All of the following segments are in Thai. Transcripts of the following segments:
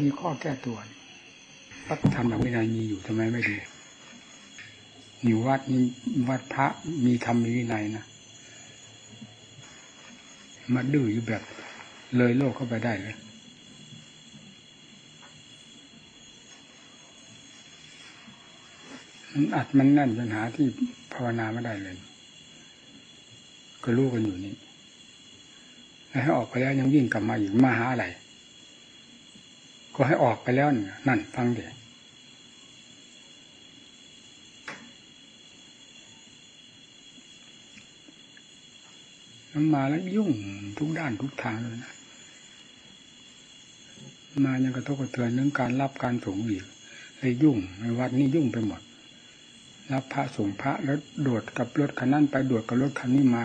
มีข้อแก้ตัววัดธรรมวินัยมีอยู่ทำไมไม่ดีอยู่วัดนี้วัดพระมีธรรมมีวินัยนะมาดื้ออยู่แบบ เลยโลกเข้าไปได้เลยมันอัดมันแน่นปัญหาที่ภาวนาไม่ได้เลย ก็รู้กันอยู่นี่แล้วให้ออกไปแล้วยังยิ่งกลับมาอีกมาหาอะไร ก็ให้ออกไปแล้วนั่นฟังเดี๋ยมันมาแล้วยุ่งทุกด้านทุกทางเลยนะมายังกระทบกระเทือนเรื่องการรับการส่งอีกเลยยุ่งในวัดนี้ยุ่งไปหมด รับพระส่งพระแล้วโดดกับรถคันนั้นไปโดดกับรถคันนี้มา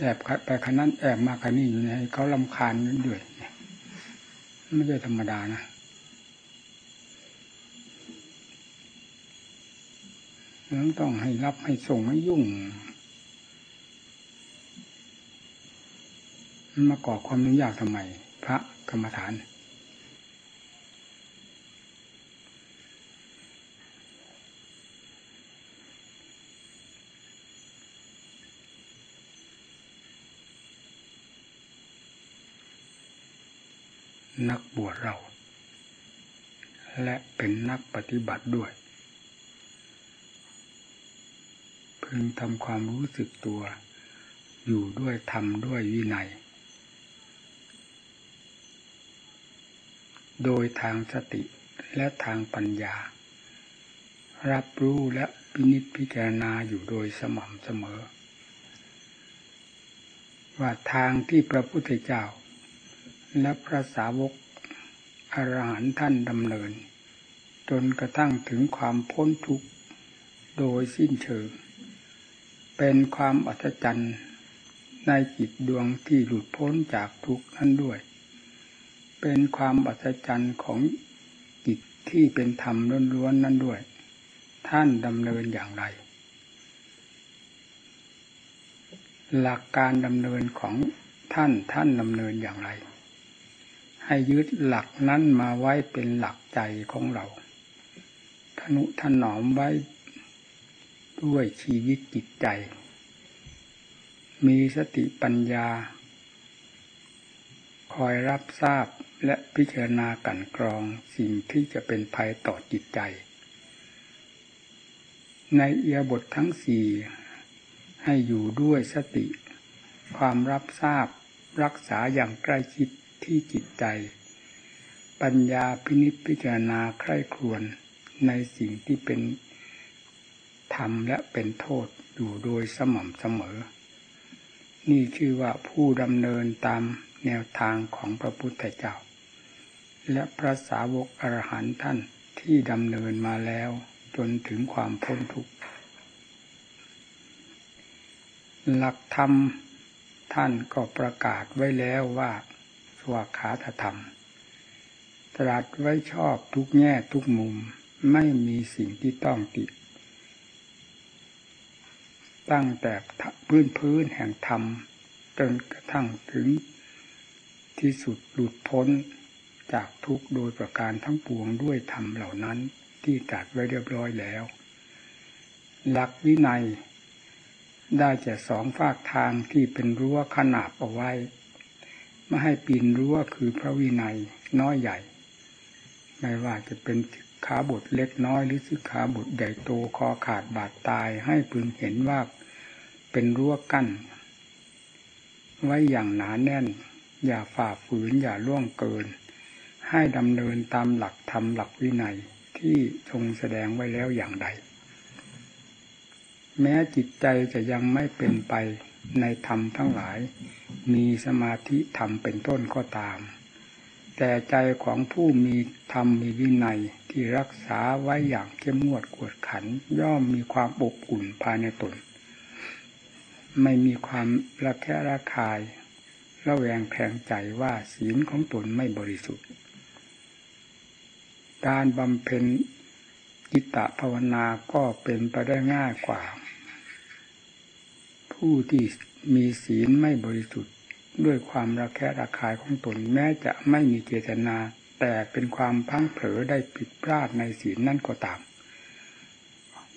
แอบไปคันนั้นแอบมาคันนี้อยู่ในเขาลำคาญด้วย ไม่ใช่ธรรมดานะต้องให้รับให้ส่งให้ยุ่ง มันมาก่อความยุ่งยากทำไม พระกรรมฐาน นักบวชเรา และเป็นนักปฏิบัติด้วย พึงทำความรู้สึกตัว อยู่ด้วยธรรมด้วยวินัย โดยทางสติและทางปัญญา รับรู้และพินิจพิจารณาอยู่โดยสม่ำเสมอ ว่าทางที่พระพุทธเจ้า และพระสาวกอรหันต์ท่านดำเนิน จนกระทั่งถึงความพ้นทุกข์โดยสิ้นเชิง เป็นความอัศจรรย์ในจิตดวงที่หลุดพ้นจากทุกข์นั้นด้วย เป็นความอัศจรรย์ของจิตที่เป็นธรรมล้วนๆนั่นด้วย ท่านดำเนินอย่างไร หลักการดำเนินของท่านท่านดำเนินอย่างไร ให้ยึดหลักนั้นมาไว้เป็นหลักใจของเราทนุถนอมไว้ด้วยชีวิตจิตใจ มีสติปัญญา คอยรับทราบและพิจารณากันกรองสิ่งที่จะเป็นภัยต่อจิตใจ ในเอียบททั้งสี่ให้อยู่ด้วยสติ ความรับทราบรักษาอย่างใกล้ชิด ที่จิตใจ ปัญญาพินิจพิจารณาใคร่ครวญในสิ่งที่เป็นธรรมและเป็นโทษอยู่โดยสม่ำเสมอ นี่ชื่อว่าผู้ดำเนินตามแนวทางของพระพุทธเจ้า และพระสาวกอรหันต์ท่านที่ดำเนินมาแล้วจนถึงความพ้นทุกข์ หลักธรรมท่านก็ประกาศไว้แล้วว่า วาขาธรรม ตรัสไว้ชอบทุกแง่ทุกมุมไม่มีสิ่งที่ต้องติด ตั้งแต่พื้นพื้นแห่งธรรม จนกระทั่งถึงที่สุดหลุดพ้นจากทุกโดยประการทั้งปวงด้วยธรรมเหล่านั้นที่ตัดไว้เรียบร้อยแล้ว หลักวินัย ได้จะสองฝากทางที่เป็นรั้วขนาบเอาไว้ ไม่ให้ปีนรั้วคือพระวินัยน้อยใหญ่ ไม่ว่าจะเป็นขาบทเล็กน้อยหรือสิขาบทใหญ่โตคอขาดบาดตายให้พึงเห็นว่าเป็นรั้วกั้น ไว้อย่างหนาแน่น อย่าฝ่าฝืนอย่าล่วงเกิน ให้ดำเนินตามหลักธรรมหลักวินัยที่ทรงแสดงไว้แล้วอย่างใด แม้จิตใจจะยังไม่เป็นไป ในธรรมทั้งหลาย มีสมาธิธรรมเป็นต้นก็ตาม แต่ใจของผู้มีธรรมมีวินัยที่รักษาไว้อย่างเข้มงวดกวดขัน ย่อมมีความอบอุ่นภายในตน ไม่มีความระแคะระคาย ระแวงแผงใจว่าศีลของตนไม่บริสุทธิ์ การบำเพ็ญจิตตภาวนาก็เป็นไปได้ง่ายกว่า ผู้ที่มีศีลไม่บริสุทธิ์ ด้วยความระแคะระคายของตนแม้จะไม่มีเจตนา แต่เป็นความพังเผลอได้ผิดพลาดในศีลนั่นก็ตาม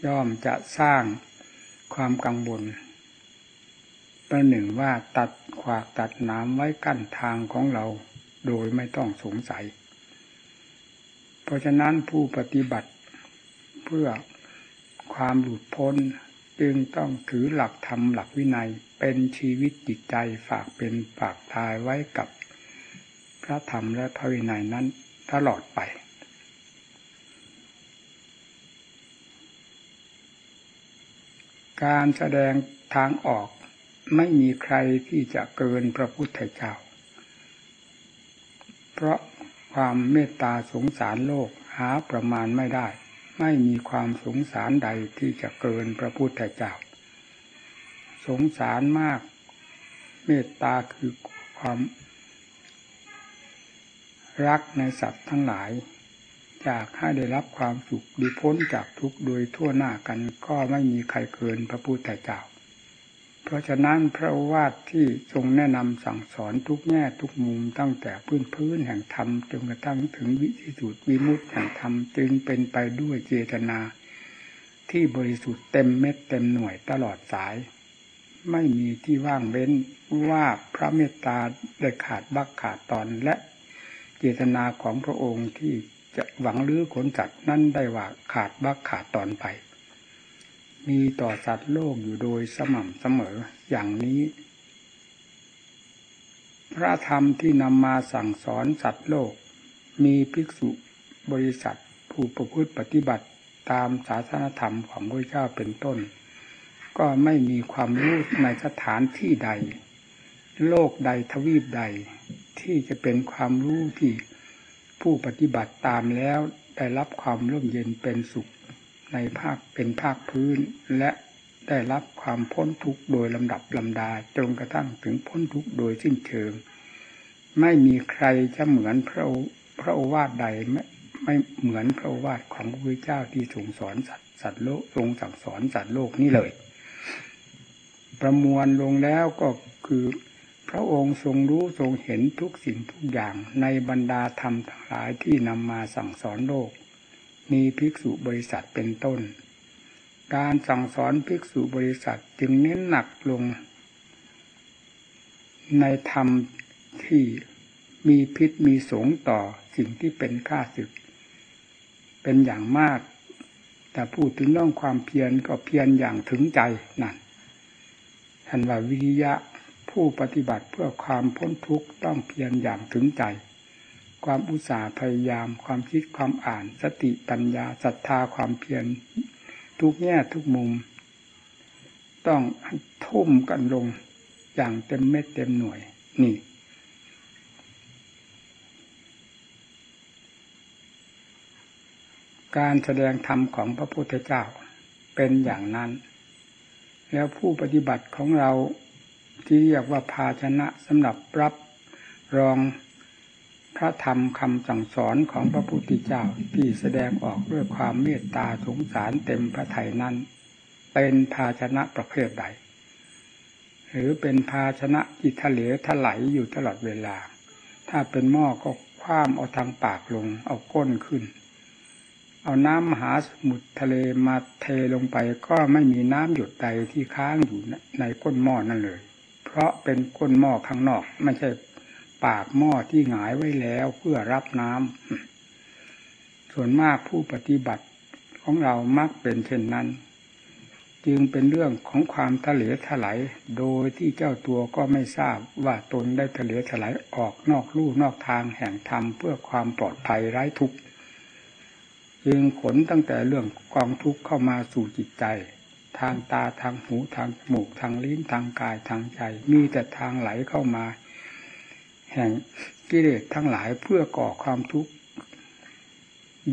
ย่อมจะสร้างความกังวลประหนึ่งว่าตัดขวากตัดน้ำไว้กั้นทางของเราโดยไม่ต้องสงสัย เพราะฉะนั้นผู้ปฏิบัติเพื่อความหลุดพ้น จึงต้องถือหลักธรรมหลักวินัยเป็นชีวิตจิตใจฝากเป็นฝากทายไว้กับพระธรรมและพระวินัยนั้นตลอดไป การแสดงทางออกไม่มีใครที่จะเกินพระพุทธเจ้า เพราะความเมตตาสงสารโลกหาประมาณไม่ได้ ไม่มีความสงสารใดที่จะเกินพระพุทธเจ้า สงสารมาก เมตตาคือความ รักในสัตว์ทั้งหลาย อยากให้ได้รับความสุขดีพ้นจากทุกข์โดยทั่วหน้ากันก็ไม่มีใครเกินพระพุทธเจ้า เพราะฉะนั้นพระวาทที่ทรงแนะนำสั่งสอนทุกแง่ทุกมุมตั้งแต่พื้นพื้นแห่งธรรมจนกระทั่งถึงวิสุทธิวิมุตติแห่งธรรมจึงเป็นไปด้วยเจตนา ที่บริสุทธิ์เต็มเม็ดเต็มหน่วยตลอดสาย ไม่มีที่ว่างเว้นว่าพระเมตตาได้ขาดบักขาดตอนและเจตนาของพระองค์ที่จะหวังลื้อขนจัดนั่นได้ว่าขาดบักขาดตอนไป มีต่อสัตว์โลกอยู่โดยสม่ำเสมออย่างนี้ พระธรรมที่นำมาสั่งสอนสัตว์โลก มีภิกษุบริษัทผู้ประพฤติปฏิบัติตามศาสนธรรมของพระเจ้าเป็นต้น ก็ไม่มีความรู้ในสถานที่ใด โลกใดทวีปใด ที่จะเป็นความรู้ที่ผู้ปฏิบัติตามแล้วได้รับความร่มเย็นเป็นสุข ในภาคเป็นภาคพื้น และได้รับความพ้นทุกข์โดยลำดับลำดาจนกระทั่งถึงพ้นทุกข์โดยสิ้นเชิง ไม่มีใครจะเหมือนพระพระโอวาทใดไม่ไม่เหมือนพระโอวาทของพระพุทธเจ้าที่ทรงสอนสัตว์สัตว์โลกทรงสั่งสอนสัตว์โลกนี่เลย ประมวลลงแล้วก็คือพระองค์ทรงรู้ทรงเห็นทุกสิ่งทุกอย่างในบรรดาธรรมทั้งหลายที่นำมาสั่งสอนโลก มีภิกษุบริษัทเป็นต้น การสั่งสอนภิกษุบริษัทจึงเน้นหนักลง ในธรรมที่มีพิษมีสงต่อสิ่งที่เป็นข้าศึก เป็นอย่างมาก แต่พูดถึงเรื่องความเพียรก็เพียรอย่างถึงใจนั่นท่านว่าวิริยะผู้ปฏิบัติเพื่อความพ้นทุกข์ต้องเพียรอย่างถึงใจ ความอุตสาห์พยายาม ความคิดความอ่าน สติปัญญาศรัทธาความเพียรทุกแง่ทุกมุม ต้องทุ่มกันลงอย่างเต็มเม็ดเต็มหน่วย นี่ การแสดงธรรมของพระพุทธเจ้าเป็นอย่างนั้น แล้วผู้ปฏิบัติของเราที่เรียกว่าภาชนะสำหรับรับรอง พระธรรมคำสั่งสอนของพระพุทธเจ้าที่แสดงออกด้วยความเมตตาสงสารเต็มพระทัยนั้น เป็นภาชนะประเภทใด หรือเป็นภาชนะอิทะเหลถลายอยู่ตลอดเวลา ถ้าเป็นหม้อก็คว้ามเอาทางปากลงเอาก้นขึ้น เอาน้ำมหาสมุทรทะเลมาเทลงไปก็ไม่มีน้ำหยดใดที่ค้างอยู่ในก้นหม้อนั่นเลย เพราะเป็นก้นหม้อข้างนอกไม่ใช่ ปากหม้อที่หงายไว้แล้วเพื่อรับน้ำส่วนมากผู้ปฏิบัติของเรามักเป็นเช่นนั้น จึงเป็นเรื่องของความทะเลถลายโดยที่เจ้าตัวก็ไม่ทราบว่าตนได้ทะเลถลายออกนอกลู่นอกทางแห่งธรรมเพื่อความปลอดภัยไร้ทุกข์จึงขนตั้งแต่เรื่องกองทุกข์เข้ามาสู่จิตใจ ทางตาทางหูทางจมูกทางลิ้นทางกายทางใจ มีแต่ทางไหลเข้ามา แห่งกิเลสทั้งหลายเพื่อก่อความทุกข์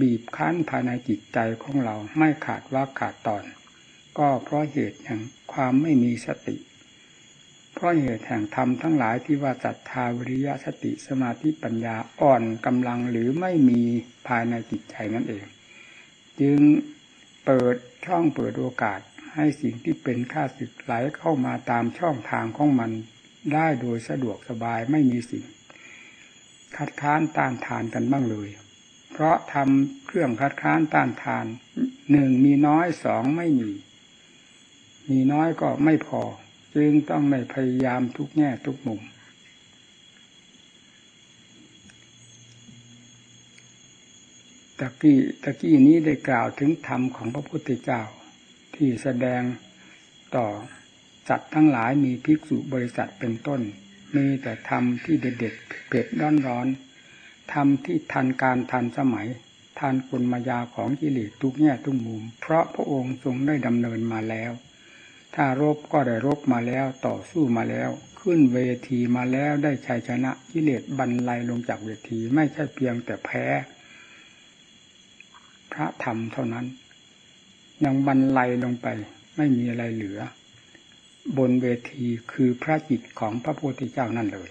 บีบคั้นภายในจิตใจของเราไม่ขาดว่าขาดตอน ก็เพราะเหตุแห่งความไม่มีสติ เพราะเหตุแห่งธรรมทั้งหลายที่ว่าจัตทาวิริยะสติสมาธิปัญญาอ่อนกำลังหรือไม่มีภายในจิตใจนั่นเอง จึงเปิดช่องเปิดโอกาสให้สิ่งที่เป็นข้าศึกไหลเข้ามาตามช่องทางของมัน ได้โดยสะดวกสบายไม่มีสิ่งคัดค้านต้านทานกันบ้างเลย เพราะทำเครื่องคัดค้านต้านทานหนึ่งมีน้อยสองไม่มี มีน้อยก็ไม่พอ จึงต้องในพยายามทุกแง่ทุกมุม ตะกี้ตะกี้นี้ได้กล่าวถึงธรรมของพระพุทธเจ้าที่แสดงต่อ สัตว์ทั้งหลายมีภิกษุบริษัทเป็นต้น มีแต่ธรรมที่เด็ดๆเผ็ดร้อนร้อนธรรมที่ทันการทันสมัยทันกุลมายาของกิเลสทุกแง่ทุกมุม เพราะพระองค์ทรงได้ดำเนินมาแล้ว ถ้ารบก็ได้รบมาแล้วต่อสู้มาแล้ว ขึ้นเวทีมาแล้วได้ชัยชนะกิเลสบรรลัยลงจากเวทีไม่ใช่เพียงแต่แพ้ พระธรรมเท่านั้น ยังบรรลัยลงไปไม่มีอะไรเหลือ บนเวทีคือพระจิตของพระพุทธเจ้านั่นเลย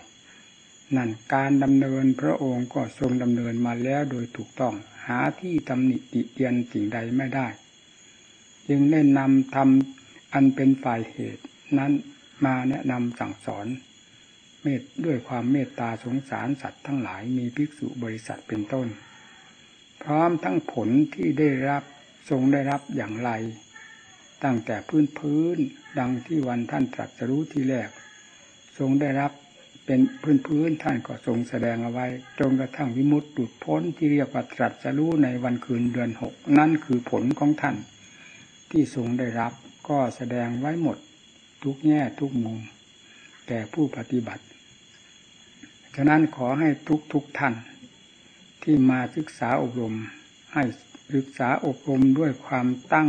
นั่นการดำเนินพระองค์ก็ทรงดำเนินมาแล้วโดยถูกต้อง หาที่ตำหนิติเตียนสิ่งใดไม่ได้ จึงได้นำทำอันเป็นฝ่ายเหตุนั้นมาแนะนำสั่งสอน เมตด้วยความเมตตาสงสารสัตว์ทั้งหลายมีภิกษุบริษัทเป็นต้น พร้อมทั้งผลที่ได้รับทรงได้รับอย่างไร ตั้งแต่พื้นพื้น ดังที่วันท่านตรัสรู้ที่แรก ทรงได้รับเป็นพื้นพื้นท่านก็ทรงแสดงเอาไว้จนกระทั่งวิมุตติดุดพ้นที่เรียกว่าตรัสรู้ในวันคืนเดือนหกนั่นคือผลของท่าน ที่ทรงได้รับก็แสดงไว้หมดทุกแง่ทุกมุมแก่ผู้ปฏิบัติ ฉะนั้นขอให้ทุกทุกท่าน ที่มาศึกษาอบรมให้ศึกษาอบรมด้วยความตั้ง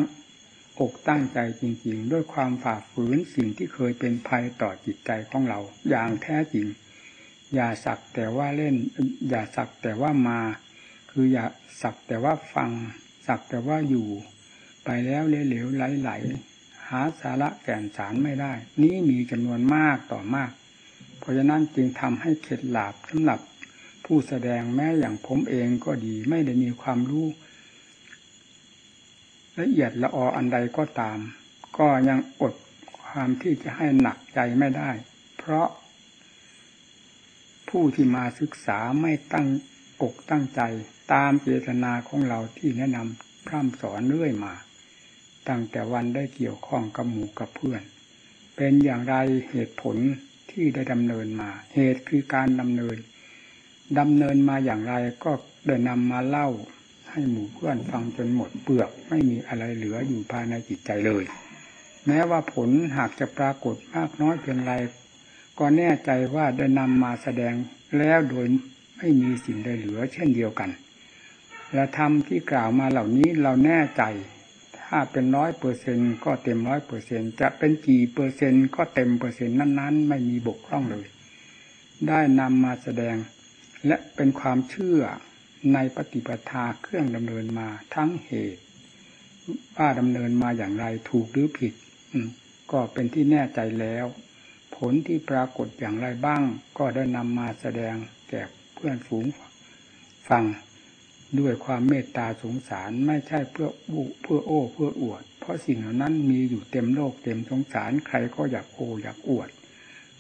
อกตั้งใจจริงๆ ด้วยความฝ่าฝืนสิ่งที่เคยเป็นภัยต่อจิตใจของเรา อย่างแท้จริง อย่าสักแต่ว่าเล่น อย่าสักแต่ว่ามา คืออย่าสักแต่ว่าฟัง สักแต่ว่าอยู่ ไปแล้วเหลวๆไหลๆหาสาระแก่นสารไม่ได้ นี้มีจำนวนมากต่อมาก เพราะฉะนั้นจึงทำให้เข็ดหลาบสำหรับผู้แสดงแม้อย่างผมเองก็ดีไม่ได้มีความรู้ ละเอียดละอออันใดก็ตาม ก็ยังอดความที่จะให้หนักใจไม่ได้ เพราะ ผู้ที่มาศึกษาไม่ตั้งอกตั้งใจตามเจตนาของเราที่แนะนำพร่ำสอนเรื่อยมา ตั้งแต่วันได้เกี่ยวข้องกับหมู่กับเพื่อน เป็นอย่างไรเหตุผลที่ได้ดำเนินมา เหตุคือการดำเนินดำเนินมาอย่างไรก็ได้นำมาเล่า ให้หมู่เพื่อนฟังจนหมดเปลือกไม่มีอะไรเหลืออยู่ภายในจิตใจเลย แม้ว่าผลหากจะปรากฏมากน้อยเพียงไรก็แน่ใจว่าได้นำมาแสดงแล้วโดยไม่มีสิ่งใดเหลือเช่นเดียวกัน และธรรมที่กล่าวมาเหล่านี้เราแน่ใจ ถ้าเป็นร้อยเปอร์เซ็นก็เต็มร้อยเปอร์เซ็นจะเป็นกี่เปอร์เซ็นก็เต็มเปอร์เซ็นนั้น ๆ ไม่มีบกพร่องเลย ได้นำมาแสดง และเป็นความเชื่อ ในปฏิปทาเครื่องดำเนินมาทั้งเหตุ ว่าดำเนินมาอย่างไรถูกหรือผิดก็เป็นที่แน่ใจแล้ว ผลที่ปรากฏอย่างไรบ้าง ก็ได้นำมาแสดงแก่เพื่อนฝูงฟังด้วยความเมตตาสงสารไม่ใช่เพื่อบุเพื่อโอ้เพื่ออวด เพราะสิ่งเหล่านั้นมีอยู่เต็มโลกเต็มสงสารใครก็อยากโอ้อยากอวด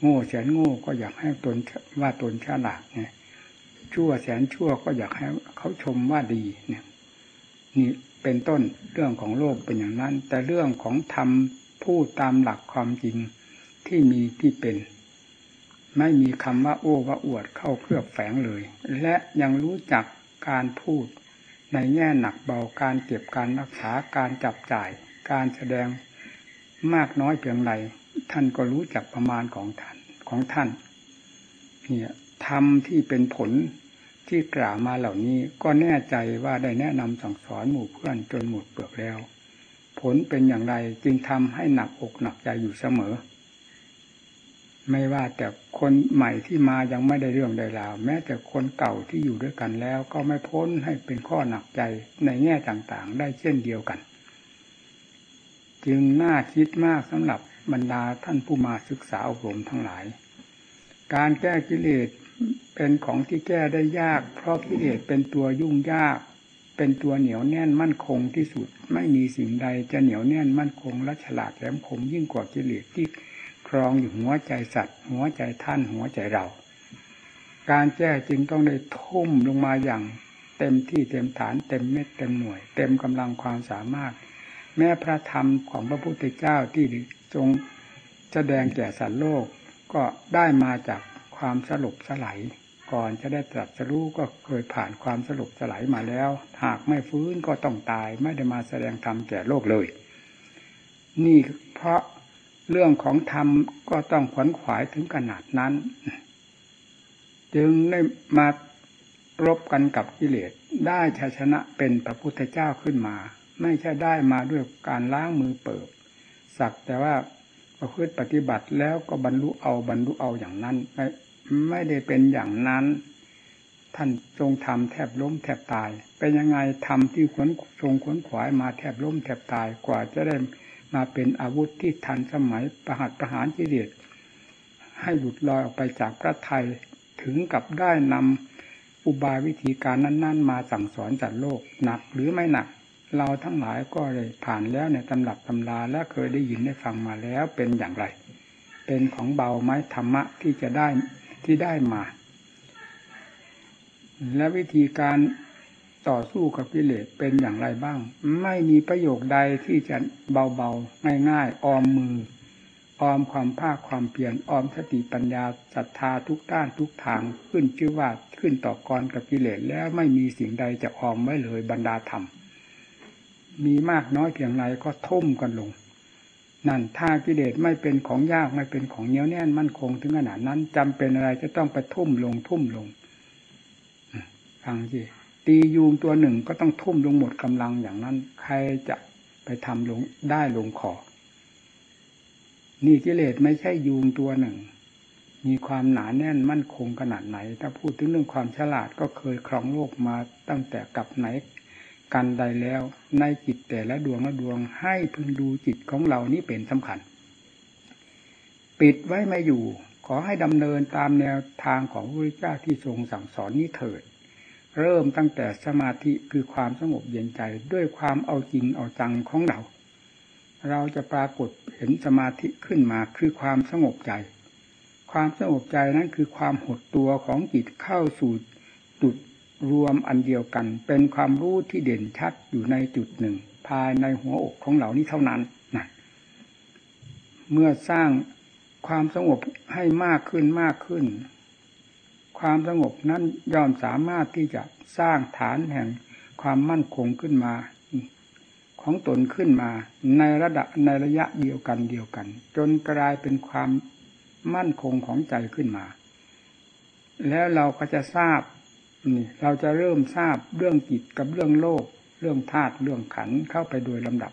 โง่แสนโง่ก็อยากให้ตนว่าตนฉลาดเนี่ย ชั่วแสนชั่วก็อยากให้เขาชมว่าดีเนี่ยนี่เป็นต้นเรื่องของโลกเป็นอย่างนั้น แต่เรื่องของธรรมพูดตามหลักความจริงที่มีที่เป็น ไม่มีคำว่าโอ้ว่าอวดเข้าเครือบแฝงเลย และยังรู้จักการพูด ในแง่หนักเบาการเก็บการรักษาการจับจ่าย การแสดงมากน้อยเพียงไรท่านก็รู้จักประมาณของท่านของท่านเนี่ยธรรมที่เป็นผล ที่กล่าวมาเหล่านี้ก็แน่ใจว่าได้แนะนำสั่งสอนหมู่เพื่อนจนหมดเปลือกแล้ว ผลเป็นอย่างไรจึงทำให้หนักอกหนักใจอยู่เสมอ ไม่ว่าแต่คนใหม่ที่มายังไม่ได้เรื่องใดราวแม้แต่คนเก่าที่อยู่ด้วยกันแล้ว ก็ไม่พ้นให้เป็นข้อหนักใจในแง่ต่างๆ ได้เช่นเดียวกัน จึงน่าคิดมากสำหรับบรรดาท่านผู้มาศึกษาอบรมทั้งหลาย การแก้กิเลส เป็นของที่แก้ได้ยาก เพราะกิเลสเป็นตัวยุ่งยาก เป็นตัวเหนียวแน่นมั่นคงที่สุด ไม่มีสิ่งใดจะเหนียวแน่นมั่นคงและฉลาดแหลมคมยิ่งกว่ากิเลสที่ครองอยู่หัวใจสัตว์ หัวใจท่านหัวใจเรา การแก้จึงต้องได้ทุ่มลงมาอย่างเต็มที่เต็มฐานเต็มเม็ดเต็มหน่วย เต็มกำลังความสามารถ แม้พระธรรมของพระพุทธเจ้าที่ทรงแสดงแก่สัตว์โลกก็ได้มาจากความสลบสลาย ก่อนจะได้ตรัสรู้ก็เคยผ่านความสลบสลายมาแล้ว หากไม่ฟื้นก็ต้องตายไม่ได้มาแสดงธรรมแก่โลกเลย นี่เพราะเรื่องของธรรมก็ต้องขวนขวายถึงขนาดนั้น จึงได้มารบกันกับกิเลสได้ชัยชนะเป็นพระพุทธเจ้าขึ้นมา ไม่ใช่ได้มาด้วยการล้างมือเปิดสักแต่ว่าประพฤติปฏิบัติแล้วก็บรรลุเอาบรรลุเอาอย่างนั้นไม่ ไม่ได้เป็นอย่างนั้น ท่านทรงทำแทบล้มแทบตาย เป็นยังไงทำที่ขวนทรงขวนขวายมาแทบล้มแทบตายกว่าจะได้มาเป็นอาวุธที่ทันสมัยประหัตประหารกิเลสให้หลุดลอยออกไปจากพระไทยถึงกับได้นำอุบายวิธีการนั้น ๆ มาสั่งสอนจัดโลกหนักหรือไม่หนัก เราทั้งหลายก็เลยผ่านแล้วในตำรับตำราและเคยได้ยินได้ฟังมาแล้วเป็นอย่างไร เป็นของเบาไหมธรรมะที่จะได้ ที่ได้มา และวิธีการต่อสู้กับกิเลสเป็นอย่างไรบ้าง ไม่มีประโยคใดที่จะเบาๆ ง่ายๆ ออมมือ ออมความภาคความเปลี่ยนออมสติปัญญาศรัทธาทุกด้านทุกทางขึ้นชื่อว่าขึ้นต่อกรกับกิเลสแล้วไม่มีสิ่งใดจะออมไว้เลยบรรดาธรรม มีมากน้อยเพียงไรก็ทุ่มกันลง นั่นถ้ากิเลสไม่เป็นของยากไม่เป็นของเหนียวแน่นมั่นคงถึงขนาดนั้นจำเป็นอะไรจะต้องไปทุ่มลงทุ่มลงฟังสิตียูงตัวหนึ่งก็ต้องทุ่มลงหมดกำลังอย่างนั้น ใครจะไปทำลงได้ลงคอนี่กิเลสไม่ใช่ยูงตัวหนึ่ง มีความหนาแน่นมั่นคงขนาดไหน ถ้าพูดถึงเรื่องความฉลาดก็เคยครองโลกมาตั้งแต่กับไหน กันใดแล้ว ในจิตแต่ละดวงละดวงให้พึงดูจิตของเรานี้เป็นสำคัญ ปิดไว้ไม่อยู่ ขอให้ดำเนินตามแนวทางของพระพุทธเจ้าที่ทรงสั่งสอนนี้เถิด เริ่มตั้งแต่สมาธิคือความสงบเย็นใจด้วยความเอาจริงเอาจังของเรา เราจะปรากฏเห็นสมาธิขึ้นมาคือความสงบใจ ความสงบใจนั้นคือความหดตัวของจิตเข้าสู่จุด รวมอันเดียวกัน เป็นความรู้ที่เด่นชัดอยู่ในจุดหนึ่ง ภายในหัวอกของเรานี้เท่านั้นนะเมื่อสร้างความสงบให้มากขึ้นมากขึ้น ความสงบนั้นย่อมสามารถที่จะสร้างฐานแห่งความมั่นคงขึ้นมา ของตนขึ้นมาในระดับในระยะเดียวกันเดียวกัน จนกลายเป็นความมั่นคงของใจขึ้นมา แล้วเราก็จะทราบ นี่เราจะเริ่มทราบเรื่องจิตกับเรื่องโลก เรื่องธาตุเรื่องขันเข้าไปโดยลำดับ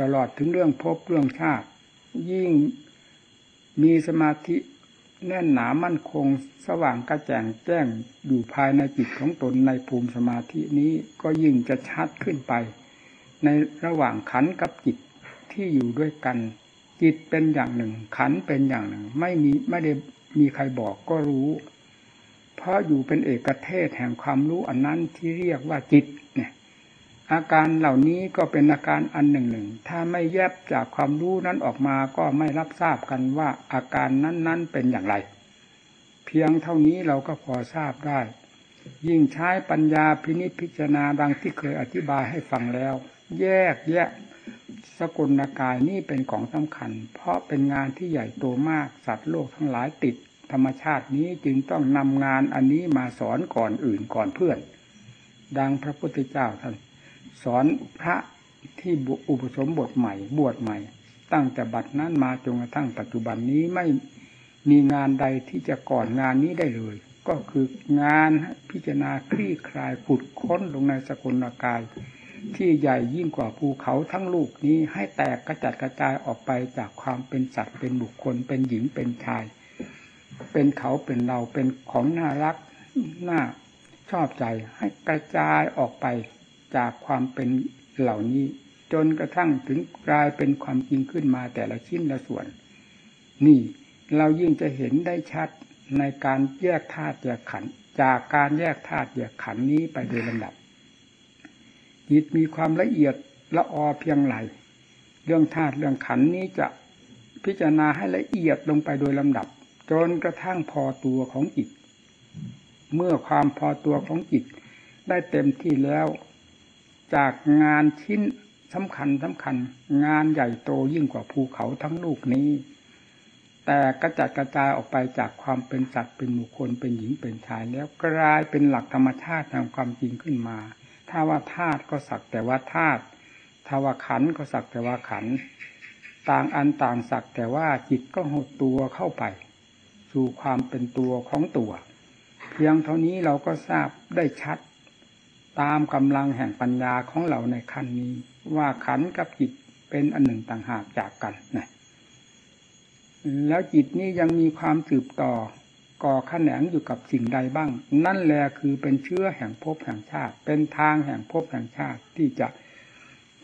ตลอดถึงเรื่องพบเรื่องชาติ ยิ่งมีสมาธิแน่นหนามั่นคงสว่างกระจ่างแจ้งอยู่ภายในจิตของตนในภูมิสมาธินี้ก็ยิ่งจะชัดขึ้นไป ในระหว่างขันกับจิตที่อยู่ด้วยกัน จิตเป็นอย่างหนึ่ง ขันเป็นอย่างหนึ่ง ไม่มีไม่ได้มีใครบอกก็รู้ เพราะอยู่เป็นเอกเทศแห่งความรู้อันนั้นที่เรียกว่าจิตเนี่ยอาการเหล่านี้ก็เป็นอาการอันหนึ่งหนึ่ง ถ้าไม่แยบจากความรู้นั้นออกมาก็ไม่รับทราบกันว่าอาการนั้นๆเป็นอย่างไร เพียงเท่านี้เราก็พอทราบได้ ยิ่งใช้ปัญญาพินิจพิจารณาดังที่เคยอธิบายให้ฟังแล้ว แยกแยะสกุลกายนี่เป็นของสำคัญ เพราะเป็นงานที่ใหญ่โตมากสัตว์โลกทั้งหลายติด ธรรมชาตินี้จึงต้องนำงานอันนี้มาสอนก่อนอื่นก่อนเพื่อน ดังพระพุทธเจ้าท่านสอนพระที่อุปสมบทใหม่ บวชใหม่ ตั้งแต่บัดนั้นมาจนกระทั่งปัจจุบันนี้ไม่มีงานใดที่จะก่อนงานนี้ได้เลย ก็คืองานพิจารณาคลี่คลายขุดค้นลงในสกุลกาย ที่ใหญ่ยิ่งกว่าภูเขาทั้งลูกนี้ให้แตกกระจัดกระจายออกไปจากความเป็นสัตว์เป็นบุคคลเป็นหญิงเป็นชาย เป็นเขาเป็นเราเป็นของน่ารักน่าชอบใจให้กระจายออกไปจากความเป็นเหล่านี้ จนกระทั่งถึงกลายเป็นความจริงขึ้นมาแต่ละชิ้นละส่วน นี่เรายิ่งจะเห็นได้ชัดในการแยกธาตุแยกขันจากการแยกธาตุแยกขันนี้ไปโดยลำดับจิตมีความละเอียดละออเพียงไรเรื่องธาตุเรื่องขันนี้จะพิจารณาให้ละเอียดลงไปโดยลำดับ จนกระทั่งพอตัวของจิต เมื่อความพอตัวของจิต ได้เต็มที่แล้ว จากงานชิ้นสำคัญสำคัญ งานใหญ่โตยิ่งกว่าภูเขาทั้งลูกนี้ แต่กระจัดกระจายออกไปจากความเป็นสัตว์เป็นบุคคลเป็นหญิงเป็นชายแล้วกลายเป็นหลักธรรมชาติทางความจริงขึ้นมา ถ้าว่าธาตุก็สักแต่ว่าธาตุถ้าว่าขันก็สักแต่ว่าขันต่างอันต่างสักแต่ว่าจิตก็หดตัวเข้าไป สู่ความเป็นตัวของตัว เพียงเท่านี้เราก็ทราบได้ชัด ตามกำลังแห่งปัญญาของเราในขั้นนี้ ว่าขันกับจิตเป็นอันหนึ่งต่างหากจากกันนะแล้วจิตนี้ยังมีความสืบต่อก่อขแขนงอยู่กับสิ่งใดบ้าง นั่นแหละคือเป็นเชื้อแห่งภพแห่งชาติ เป็นทางแห่งภพแห่งชาติที่จะ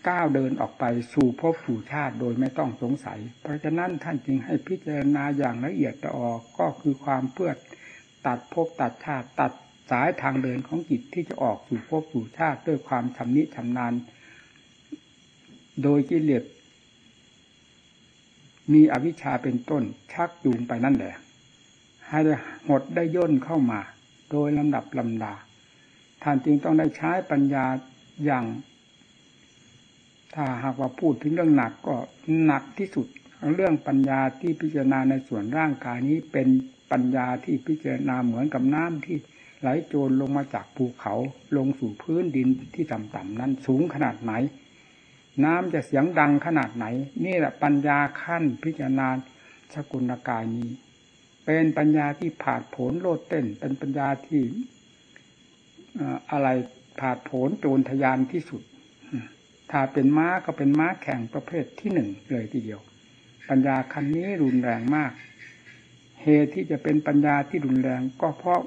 ก้าวเดินออกไปสู่ภพสู่ชาติโดยไม่ต้องสงสัย เพราะฉะนั้นท่านจึงให้พิจารณาอย่างละเอียดต่ออกก็คือความเพื่อตัดภพตัดชาติตัดสายทางเดินของจิตที่จะออกสู่ภพสู่ชาติด้วยความชำนิชำนาญ โดยกิเลสมีอวิชชาเป็นต้นชักจูงไปนั่นแหละ ให้ได้หดได้ย่นเข้ามา โดยลำดับลำดา ท่านจึงต้องได้ใช้ปัญญาอย่าง ถ้าหากว่าพูดถึงเรื่องหนักก็หนักที่สุดเรื่องปัญญาที่พิจารณาในส่วนร่างกายนี้เป็นปัญญาที่พิจารณาเหมือนกับน้ำที่ไหลโจรลงมาจากภูเขาลงสู่พื้นดินที่ต่ำๆนั้นสูงขนาดไหน น้ำจะเสียงดังขนาดไหน นี่แหละปัญญาขั้นพิจารณาสกุลกายนี้ เป็นปัญญาที่ผาดผนโลดเต้น เป็นปัญญาที่อะไรผาดผนโจรทยานที่สุด ถ้าเป็นม้าก็เป็นม้าแข่งประเภทที่หนึ่งเลยทีเดียว ปัญญาคันนี้รุนแรงมาก เหตุที่จะเป็นปัญญาที่รุนแรงก็เพราะ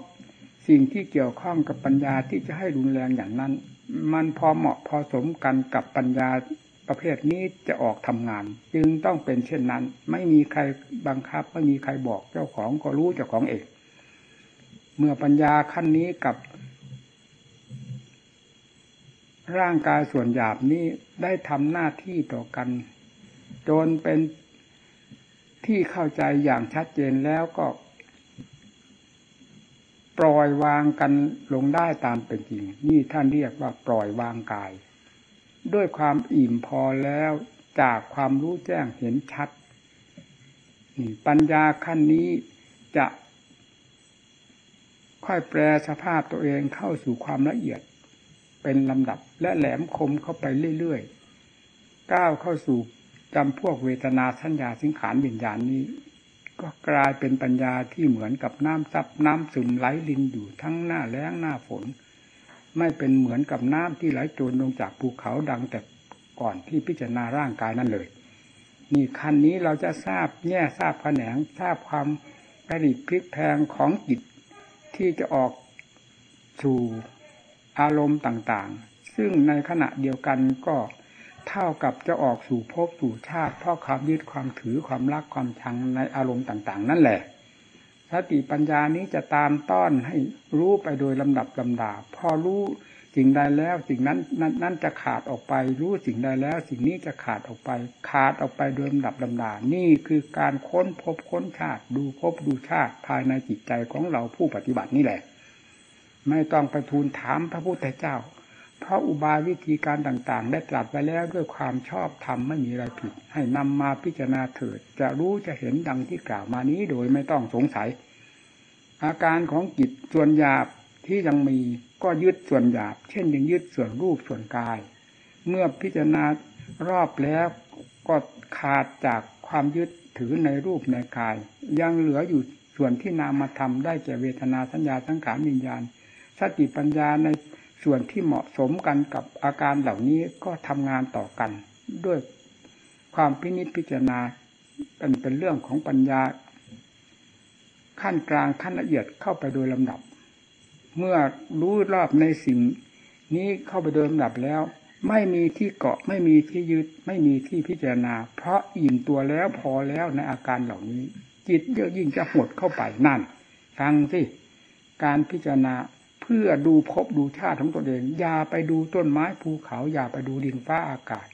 สิ่งที่เกี่ยวข้องกับปัญญาที่จะให้รุนแรงอย่างนั้น มันพอเหมาะพอสมกันกับปัญญาประเภทนี้จะออกทำงาน จึงต้องเป็นเช่นนั้น ไม่มีใครบังคับ ไม่มีใครบอกเจ้าของก็รู้เจ้าของเอง เมื่อปัญญาขั้นนี้กับ ร่างกายส่วนหยาบนี้ได้ทำหน้าที่ต่อกัน จนเป็นที่เข้าใจอย่างชัดเจนแล้วก็ ปล่อยวางกันลงได้ตามเป็นจริง นี่ท่านเรียกว่าปล่อยวางกาย ด้วยความอิ่มพอแล้วจากความรู้แจ้งเห็นชัดปัญญาขั้นนี้จะค่อยแปลสภาพตัวเองเข้าสู่ความละเอียด เป็นลำดับและแหลมคมเข้าไปเรื่อยๆก้าวเข้าสู่จำพวกเวทนาสัญญาสิงขารวิญญาณนี้ ก็กลายเป็นปัญญาที่เหมือนกับน้ำซับน้ำซึมไหลลินอยู่ทั้งหน้าแล้งหน้าฝน ไม่เป็นเหมือนกับน้ำที่ไหลโจรลงจากภูเขาดังแต่ก่อนที่พิจารณาร่างกายนั่นเลย นี่คันนี้เราจะทราบแง่ทราบแขนงทราบความประดิษฐ์พลิกแพงของจิตที่จะออกสู่ อารมณ์ต่างๆ ซึ่งในขณะเดียวกันก็เท่ากับจะออกสู่ภพสู่ชาติ เพราะความยึดความถือความรักความชังในอารมณ์ต่างๆ นั่นแหละสติปัญญานี้จะตามต้อนให้รู้ไปโดยลำดับลำดาพอรู้สิ่งใดแล้วสิ่งนั้นนั้นนั้นจะขาดออกไป รู้สิ่งใดแล้ว สิ่งนี้จะขาดออกไป ขาดออกไปโดยลำดับลำดา นี่คือการค้นพบค้นชาติ ดูพบดูชาติภายในจิตใจของเราผู้ปฏิบัตินี่แหละ ไม่ต้องไปทูลถามพระพุทธเจ้า เพราะอุบายวิธีการต่างๆ ได้ตรัสไปแล้วด้วยความชอบธรรมไม่มีอะไรผิด ให้นำมาพิจารณาเถิด จะรู้จะเห็นดังที่กล่าวมานี้โดยไม่ต้องสงสัย อาการของจิตส่วนหยาบที่ยังมีก็ยึดส่วนหยาบ เช่นยังยึดส่วนรูปส่วนกาย เมื่อพิจารณารอบแล้วก็ขาดจากความยึดถือในรูปในกาย ยังเหลืออยู่ส่วนที่นามมาทำได้แก่เวทนาสัญญาสังขารวิญญาณ สติปัญญาในส่วนที่เหมาะสมกันกับอาการเหล่านี้ก็ทำงานต่อกัน ด้วยความพินิจพิจารณาเป็นเป็นเรื่องของปัญญา ขั้นกลางขั้นละเอียดเข้าไปโดยลำดับ เมื่อรู้รอบในสิ่ง นี้เข้าไปโดยลำดับแล้ว ไม่มีที่เกาะไม่มีที่ยึดไม่มีที่พิจารณา เพราะอิ่มตัวแล้วพอแล้วในอาการเหล่านี้ จิตเยอะยิ่งจะหดเข้าไปนั่นฟังสิการพิจารณา พื่อดูพบดูชาติของตนเอง อย่าไปดูต้นไม้ภูเขา อย่าไปดูดินฟ้าอากาศ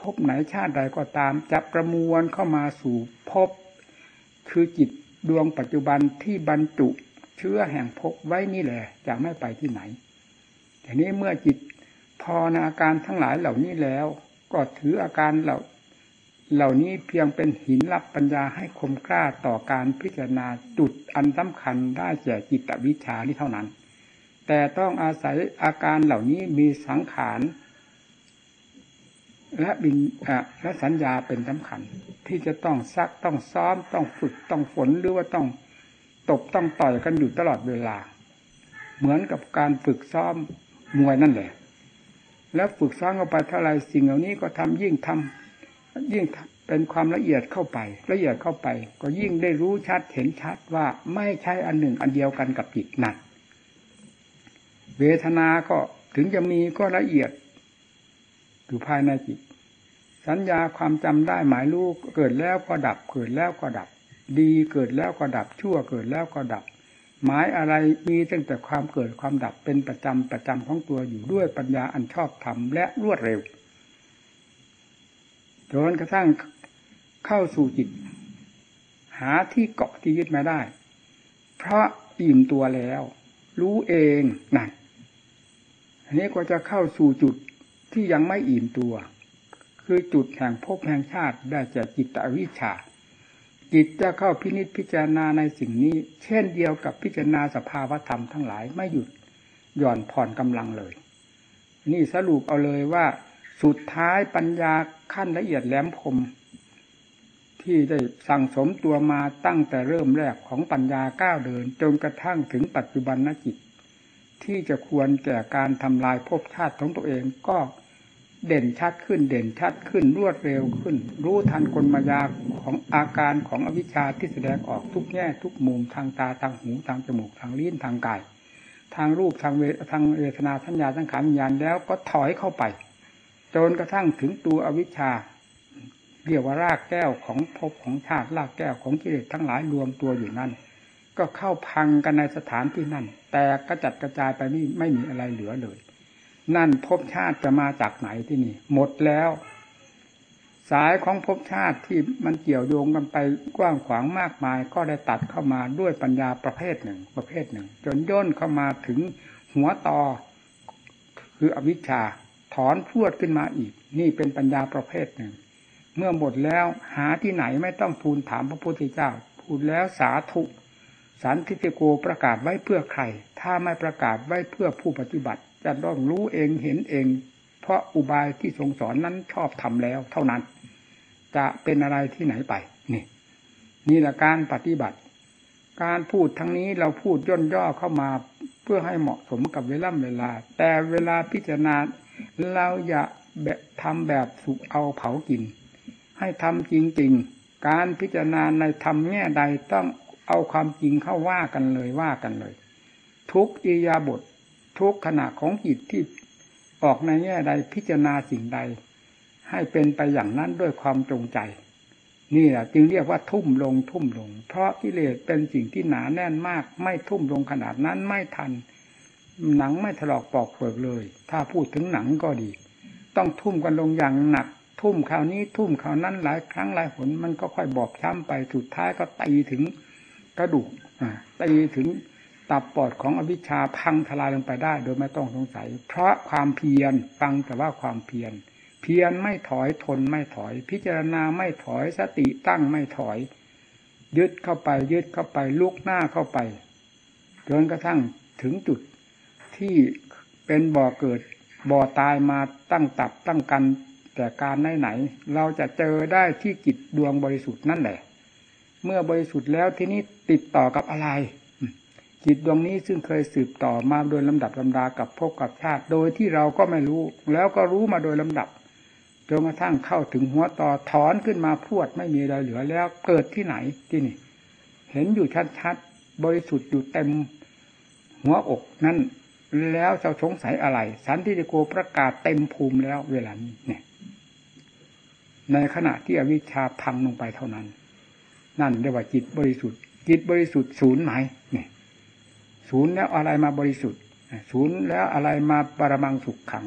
พบไหนชาติใดก็ตาม จะประมวลเข้ามาสู่พบ คือจิตดวงปัจจุบันที่บรรจุเชื้อแห่งภพไว้นี่แหละจะไม่ไปที่ไหน แต่นี้เมื่อจิตพอในอาการทั้งหลายเหล่านี้แล้ว ก็ถืออาการเหล่าเหล่านี้เพียงเป็นหินรับปัญญาให้คมกล้าต่อการพิจารณาจุดอันสำคัญได้แก่จิตวิชานี้เท่านั้น แต่ต้องอาศัยอาการเหล่านี้มีสังขารและบินและสัญญาเป็นสำคัญ ที่จะต้องซักต้องซ้อม ต้องฝึกต้องฝนหรือว่าต้องตบต้องต่อยกันอยู่ตลอดเวลา เหมือนกับการฝึกซ้อมมวยนั่นแหละ แล้วฝึกซ้อมเข้าไปเท่าไรสิ่งเหล่านี้ก็ทำยิ่งทำยิ่งเป็นความละเอียดเข้าไป ละเอียดเข้าไป ก็ยิ่งได้รู้ชัดเห็นชัดว่าไม่ใช่อันหนึ่งอันเดียวกันกับจิตนั่น เวทนาก็ถึงจะมีก็ละเอียดอยู่ภายในจิต สัญญาความจำได้หมายรู้เกิดแล้วก็ดับ เกิดแล้วก็ดับ ดีเกิดแล้วก็ดับ ชั่วเกิดแล้วก็ดับ หมายอะไรมีตั้งแต่ความเกิดความดับเป็นประจำประจำของตัวอยู่ด้วยปัญญาอันชอบธรรมและรวดเร็วจนกระทั่งเข้าสู่จิต หาที่เกาะที่ยึดมาได้ เพราะอิ่มตัวแล้ว รู้เองนั่น อันนี้ก็จะเข้าสู่จุดที่ยังไม่อิ่มตัว คือจุดแห่งภพแห่งชาติได้จากจิตวิชา จิตจะเข้าพินิจพิจารณาในสิ่งนี้ เช่นเดียวกับพิจารณาสภาวธรรมทั้งหลายไม่หยุดหย่อนผ่อนกำลังเลย นี่สรุปเอาเลยว่า สุดท้ายปัญญาขั้นละเอียดแหลมคมที่ได้สั่งสมตัวมาตั้งแต่เริ่มแรกของปัญญาก้าวเดิน จนกระทั่งถึงปัจจุบันนจิต ที่จะควรแก่การทำลายภพชาติของตัวเองก็เด่นชัดขึ้นเด่นชัดขึ้นรวดเร็วขึ้น รู้ทันกลมายาของอาการของอวิชชาที่แสดงออกทุกแง่ทุกมุมทางตาทางหูทางจมูกทางลิ้นทางกาย ทางรูปทางเวทางเวทนาสัญญาสังขารวิญญาณแล้วก็ถอยเข้าไป จนกระทั่งถึงตัวอวิชชา เรียกว่ารากแก้วของภพของชาติรากแก้วของกิเลสทั้งหลายรวมตัวอยู่นั่น ก็เข้าพังกันในสถานที่นั่น แต่กระจัดกระจายไปนี่ไม่มีอะไรเหลือเลย นั่นภพชาติจะมาจากไหนที่นี่ หมดแล้ว สายของภพชาติที่มันเกี่ยวโยงกันไปกว้างขวางมากมาย ก็ได้ตัดเข้ามาด้วยปัญญาประเภทหนึ่ง ประเภทหนึ่ง จนย่นเข้ามาถึงหัวต่อคืออวิชชาถอนพรวดขึ้นมาอีก นี่เป็นปัญญาประเภทหนึ่ง เมื่อหมดแล้วหาที่ไหนไม่ต้องทูลถามพระพุทธเจ้าพูดแล้วสาธุ สันทิฏโกประกาศไว้เพื่อใคร ถ้าไม่ประกาศไว้เพื่อผู้ปฏิบัติ จะต้องรู้เองเห็นเอง เพราะอุบายที่ทรงสอนนั้นชอบทำแล้ว เท่านั้น จะเป็นอะไรที่ไหนไป นี่นี่แหละการปฏิบัติ การพูดทั้งนี้เราพูดย่นย่อเข้ามาเพื่อให้เหมาะสมกับเวลาเวลา แต่เวลาพิจารณาเราอย่าแบบทำแบบสุกเอาเผากิน ให้ทำจริง ๆ การพิจารณาในธรรมแง่ใดต้อง เอาความจริงเข้าว่ากันเลยว่ากันเลย ทุกอิยาบททุกขณะของจิตที่ออกในแง่ใดพิจารณาสิ่งใด ให้เป็นไปอย่างนั้นด้วยความจงใจ นี่แหละจึงเรียกว่าทุ่มลงทุ่มลง เพราะกิเลสเป็นสิ่งที่หนาแน่นมาก ไม่ทุ่มลงขนาดนั้นไม่ทัน หนังไม่ถลอกปอกเปลือกเลย ถ้าพูดถึงหนังก็ดี ต้องทุ่มกันลงอย่างหนัก ทุ่มคราวนี้ทุ่มคราวนั้นหลายครั้งหลายหนมันก็ค่อยบอบช้ำไปสุดท้ายก็ตีถึง กระดูกตีถึงตับปอดของอวิชชาพังทลายลงไปได้ โดยไม่ต้องสงสัย เพราะความเพียรฟังแต่ว่าความเพียรเพียรไม่ถอยทนไม่ถอย พิจารณาไม่ถอยสติตั้งไม่ถอย ยึดเข้าไปยึดเข้าไปลุกหน้าเข้าไปจนกระทั่งถึงจุดที่เป็นบ่อเกิดบ่อตายมาตั้งตับตั้งกันแต่การไหนไหน เราจะเจอได้ที่จิตดวงบริสุทธิ์นั่นแหละ เมื่อบริสุทธิ์แล้วที่นี้ติดต่อกับอะไรจิตดวงนี้ซึ่งเคยสืบต่อมาโดยลำดับลำดากับภพกับชาติ โดยที่เราก็ไม่รู้ แล้วก็รู้มาโดยลำดับจนกระทั่งเข้าถึงหัวต่อถอนขึ้นมาพวดไม่มีอะไรเหลือแล้วเกิดที่ไหนที่นี่ เห็นอยู่ชัดๆบริสุทธิ์อยู่เต็มหัวอกนั่นแล้วจะสงสัยอะไร สันติโกประกาศเต็มภูมิแล้วเวลานี้เนี่ย ในขณะที่อวิชชาพังลงไปเท่านั้น นั่นเรียกว่าจิตบริสุทธิ์ จิตบริสุทธิ์ศูนย์ไหมเนี่ยศูนย์แล้วอะไรมาบริสุทธิ์ศูนย์แล้วอะไรมาปรมังสุขขัง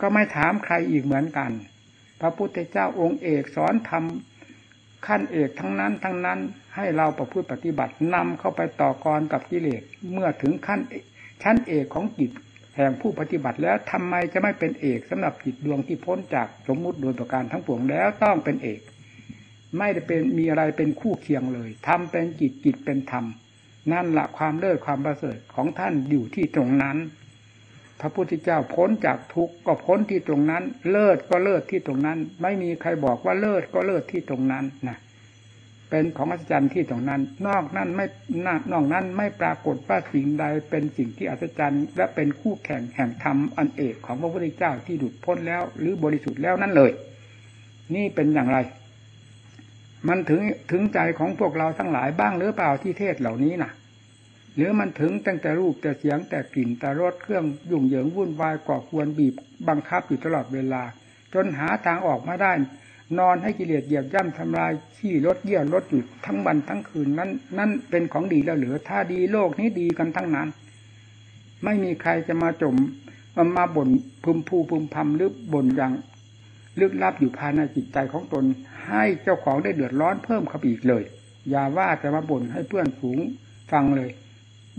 ก็ไม่ถามใครอีกเหมือนกัน พระพุทธเจ้าองค์เอกสอนทำขั้นเอกทั้งนั้นทั้งนั้นให้เราประพฤติปฏิบัตินำเข้าไปต่อกรกับกิเลสเมื่อถึงขั้นชั้นเอกของจิตแห่งผู้ปฏิบัติแล้วทำไมจะไม่เป็นเอกสำหรับจิตดวงที่พ้นจากสมมุติโดยประการทั้งปวงแล้วต้องเป็นเอก ไม่ได้เป็นมีอะไรเป็นคู่เคียงเลยทำเป็นจิตจิตเป็นธรรม นั่นละความเลิศความประเสริฐของท่านอยู่ที่ตรงนั้น พระพุทธเจ้าพ้นจากทุกข์ก็พ้นที่ตรงนั้น เลิศก็เลิศที่ตรงนั้น ไม่มีใครบอกว่าเลิศก็เลิศที่ตรงนั้นนะเป็นของอัศจรรย์ที่ตรงนั้น นอกนั้นไม่นอกนั้นไม่ปรากฏว่าสิ่งใดเป็นสิ่งที่อัศจรรย์ และเป็นคู่แข่งแห่งธรรมอันเอกของพระพุทธเจ้าที่หลุดพ้นแล้ว หรือบริสุทธิ์แล้วนั่นเลย นี่เป็นอย่างไร มันถึงถึงใจของพวกเราทั้งหลายบ้างหรือเปล่าที่เทศเหล่านี้นะ่ะ หรือมันถึงตั้งแต่รูปแต่เสียงแต่กลิ่นแต่รสเครื่องยุ่งเหยิงวุ่นวายก่อควรบีบบังคับอยู่ตลอดเวลา จนหาทางออกมาได้ นอนให้กิเลสเหยียบย่ำทำลายขี้รถเยี่ยวรถอยู่ทั้งวันทั้งคืนนั้น นั่นเป็นของดีแล้วเหลือถ้าดีโลกนี้ดีกันทั้งนั้น ไม่มีใครจะมาจมมาบ่นพึมพูพึมพำหรือบ่นอย่างลึกลับอยู่ภายในจิตใจของตน ให้เจ้าของได้เดือดร้อนเพิ่มขึ้นอีกเลย อย่าว่าแต่มาบ่นให้เพื่อนฝูงฟังเลย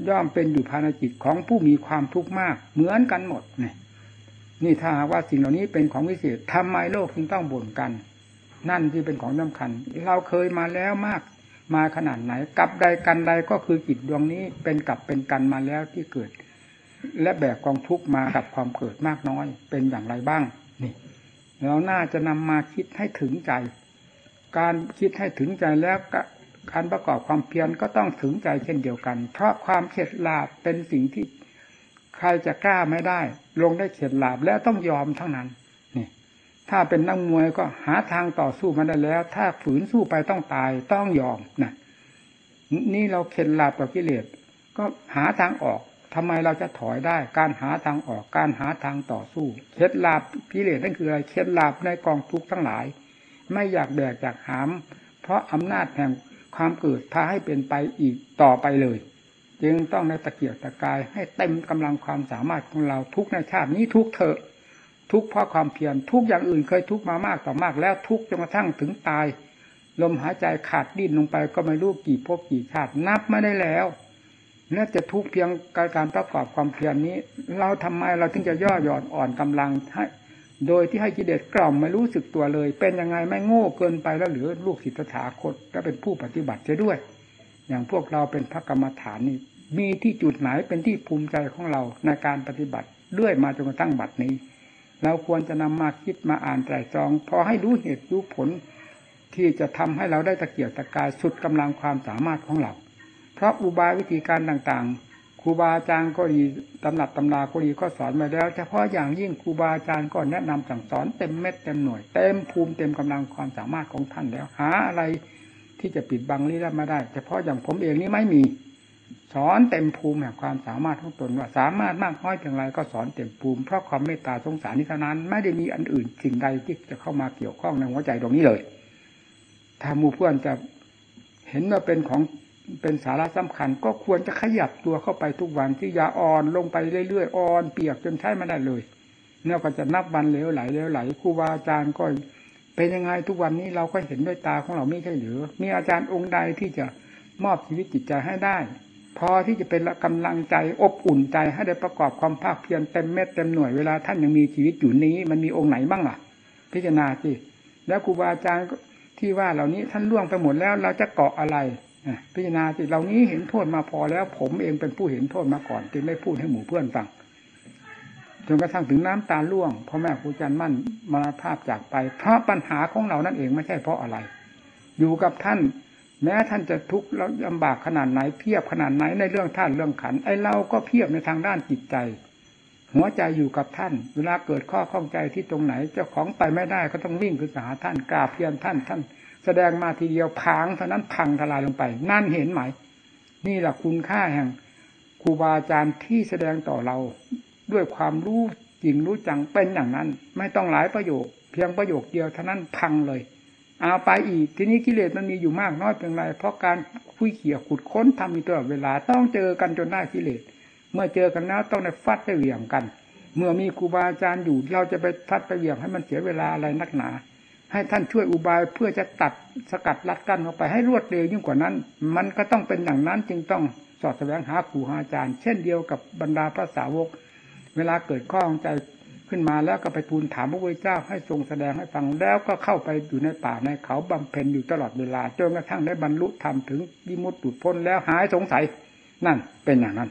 ย่อมเป็นอยู่ภายในจิตของผู้มีความทุกข์มาก เหมือนกันหมดนี่นี่ถ้าว่าสิ่งเหล่านี้เป็นของวิเศษทำไมโลกจึงต้องบ่นกัน นั่นที่เป็นของสาคัญ เราเคยมาแล้วมาก มาขนาดไหนกับใดกันใดก็คือจิตดวงนี้เป็นกับเป็นกันมาแล้วที่เกิด และแบกกองทุกมากับความเกิดมากน้อย เป็นอย่างไรบ้าง นี่ เราน่าจะนำมาคิดให้ถึงใจ การคิดให้ถึงใจแล้วการประกอบความเพียรก็ต้องถึงใจเช่นเดียวกัน เพราะความเข็ดลาบเป็นสิ่งที่ใครจะกล้าไม่ได้ ลงได้เข็ดลาบแล้วต้องยอมเท่านั้นนี่ถ้าเป็นนักมวยก็หาทางต่อสู้มาได้แล้ว ถ้าฝืนสู้ไปต้องตายต้องยอมนะนี่เราเข็นหลาบกับกิเลสก็หาทางออกทำไมเราจะถอยได้ การหาทางออก การหาทางต่อสู้ เคล็ดลาบกิเลสนั่นคืออะไร เคล็ดลาบในกองทุกข์ทั้งหลาย ไม่อยากแบกอยากหาม เพราะอำนาจแห่งความเกิดพาให้เป็นไปอีกต่อไปเลย จึงต้องในตะเกียกตะกายให้เต็มกำลังความสามารถของเราทุกในชาตินี้ทุกเถอะทุกเพราะความเพียรทุกอย่างอื่นเคยทุกมามากต่อมาก แล้วทุกจนกระทั่งถึงตาย ลมหายใจขาดดิ้นลงไปก็ไม่รู้กี่ภพกี่ชาตินับไม่ได้แล้วน่าจะทุกเพียงการการประกอบความเพียรนนี้ เราทำไมเราถึงจะย่อหย่อนอ่อนกำลังให้ โดยที่ให้กิเลสกล่อมไม่รู้สึกตัวเลย เป็นยังไงไม่โง่เกินไปแล้วหรือลูกศิษย์ถาคตและเป็นผู้ปฏิบัติเสียด้วย อย่างพวกเราเป็นพระกรรมฐานนี่มีที่จุดไหนเป็นที่ภูมิใจของเราในการปฏิบัติเรื่อยมาจนกระทั่งบัดนี้ เราควรจะนำมาคิดมาอ่านไตรตรอง พอให้รู้เหตุรู้ผล ที่จะทำให้เราได้ตะเกียบตะกายสุดกำลังความสามารถของเรา เพราะอุบายวิธีการต่างๆ ครูบาอาจารย์ก็ดีตำหนักตำราก็ดีก็สอนมาแล้ว เฉพาะอย่างยิ่งครูบาอาจารย์ก็แนะนำสั่งสอนเต็มเม็ดเต็มหน่วยเต็มภูมิเต็มกำลังความสามารถของท่านแล้วหาอะไรที่จะปิดบังลี้ลับมาได้ เฉพาะอย่างผมเองนี่ไม่มี สอนเต็มภูมิแห่งความสามารถของตนว่า สามารถมากน้อยเพียงไรก็สอนเต็มภูมิเพราะความเมตตาสงสารนี้เท่านั้น ไม่ได้มีอันอื่นสิ่งใดที่จะเข้ามาเกี่ยวข้องในหัวใจตรงนี้เลย ถ้ามูเพื่อนจะเห็นว่าเป็นของ เป็นสาระสำคัญ ก็ควรจะขยับตัวเข้าไปทุกวันที่ยาอ่อนลงไปเรื่อยๆอ่อนเปียกจนใช้ไม่ได้เลยเนี่ยก็จะนับวันเหลวไหลเหลวไหลครูบาอาจารย์ก็เป็นยังไงทุกวันนี้เราก็เห็นด้วยตาของเราไม่ใช่หรือ มีอาจารย์องค์ใดที่จะมอบชีวิตจิตใจให้ได้ พอที่จะเป็นกำลังใจอบอุ่นใจให้ได้ประกอบความภาคเพียรเต็มเม็ดเต็มหน่วยเวลาท่านยังมีชีวิตอยู่นี้ มันมีองค์ไหนบ้างล่ะ พิจารณาสิแล้วครูบาอาจารย์ที่ว่าเหล่านี้ท่านล่วงไปหมดแล้วเราจะเกาะอะไร พิจารณาสิเหล่านี้เห็นโทษมาพอแล้ว ผมเองเป็นผู้เห็นโทษมาก่อนจึงไม่พูดให้หมู่เพื่อนฟังจนกระทั่งถึงน้ำตาล่วงพ่อแม่ครูอาจารย์มั่นมาภาพจากไป เพราะปัญหาของเรานั่นเองไม่ใช่เพราะอะไร อยู่กับท่าน แม้ท่านจะทุกข์แล้วลำบากขนาดไหนเพียบขนาดไหนในเรื่องท่านเรื่องขัน ไอเราก็เพียบในทางด้านจิตใจ หัวใจอยู่กับท่าน เวลาเกิดข้อข้องใจที่ตรงไหน เจ้าของไปไม่ได้ก็ต้องวิ่งขึ้นหาท่านกราบเพียนท่านท่าน แสดงมาทีเดียวพังเท่านั้นพังทลายลงไป นั่นเห็นไหม นี่แหละคุณค่าแห่งครูบาอาจารย์ที่แสดงต่อเรา ด้วยความรู้จริงรู้จังเป็นอย่างนั้น ไม่ต้องหลายประโยค เพียงประโยคเดียวเท่านั้นพังเลย เอาไปอีก ทีนี้กิเลสมันมีอยู่มากน้อยเป็นไร เพราะการคุยเขี่ยขุดค้นทำอยู่ตลอดเวลาต้องเจอกันจนได้กิเลส เมื่อเจอกันแล้วต้องได้ฟัดได้เหวี่ยงกัน เมื่อมีครูบาอาจารย์อยู่เราจะไปฟัดไปเหวี่ยงให้มันเสียเวลาอะไรนักหนา ให้ท่านช่วยอุบายเพื่อจะตัดสกัดรัดกั้นเข้าไปให้รวดเร็วยิ่งกว่านั้น มันก็ต้องเป็นอย่างนั้นจึงต้องสอดแสวงหาครูหาอาจารย์ เช่นเดียวกับบรรดาพระสาวก เวลาเกิดข้อของใจขึ้นมาแล้วก็ไปทูลถามพระพุทธเจ้าให้ทรงแสดงให้ฟังแล้วก็เข้าไปอยู่ในป่าในเขาบำเพ็ญอยู่ตลอดเวลาจนกระทั่งได้บรรลุธรรมถึงวิมุตติพ้นแล้วหายสงสัยนั่นเป็นอย่างนั้น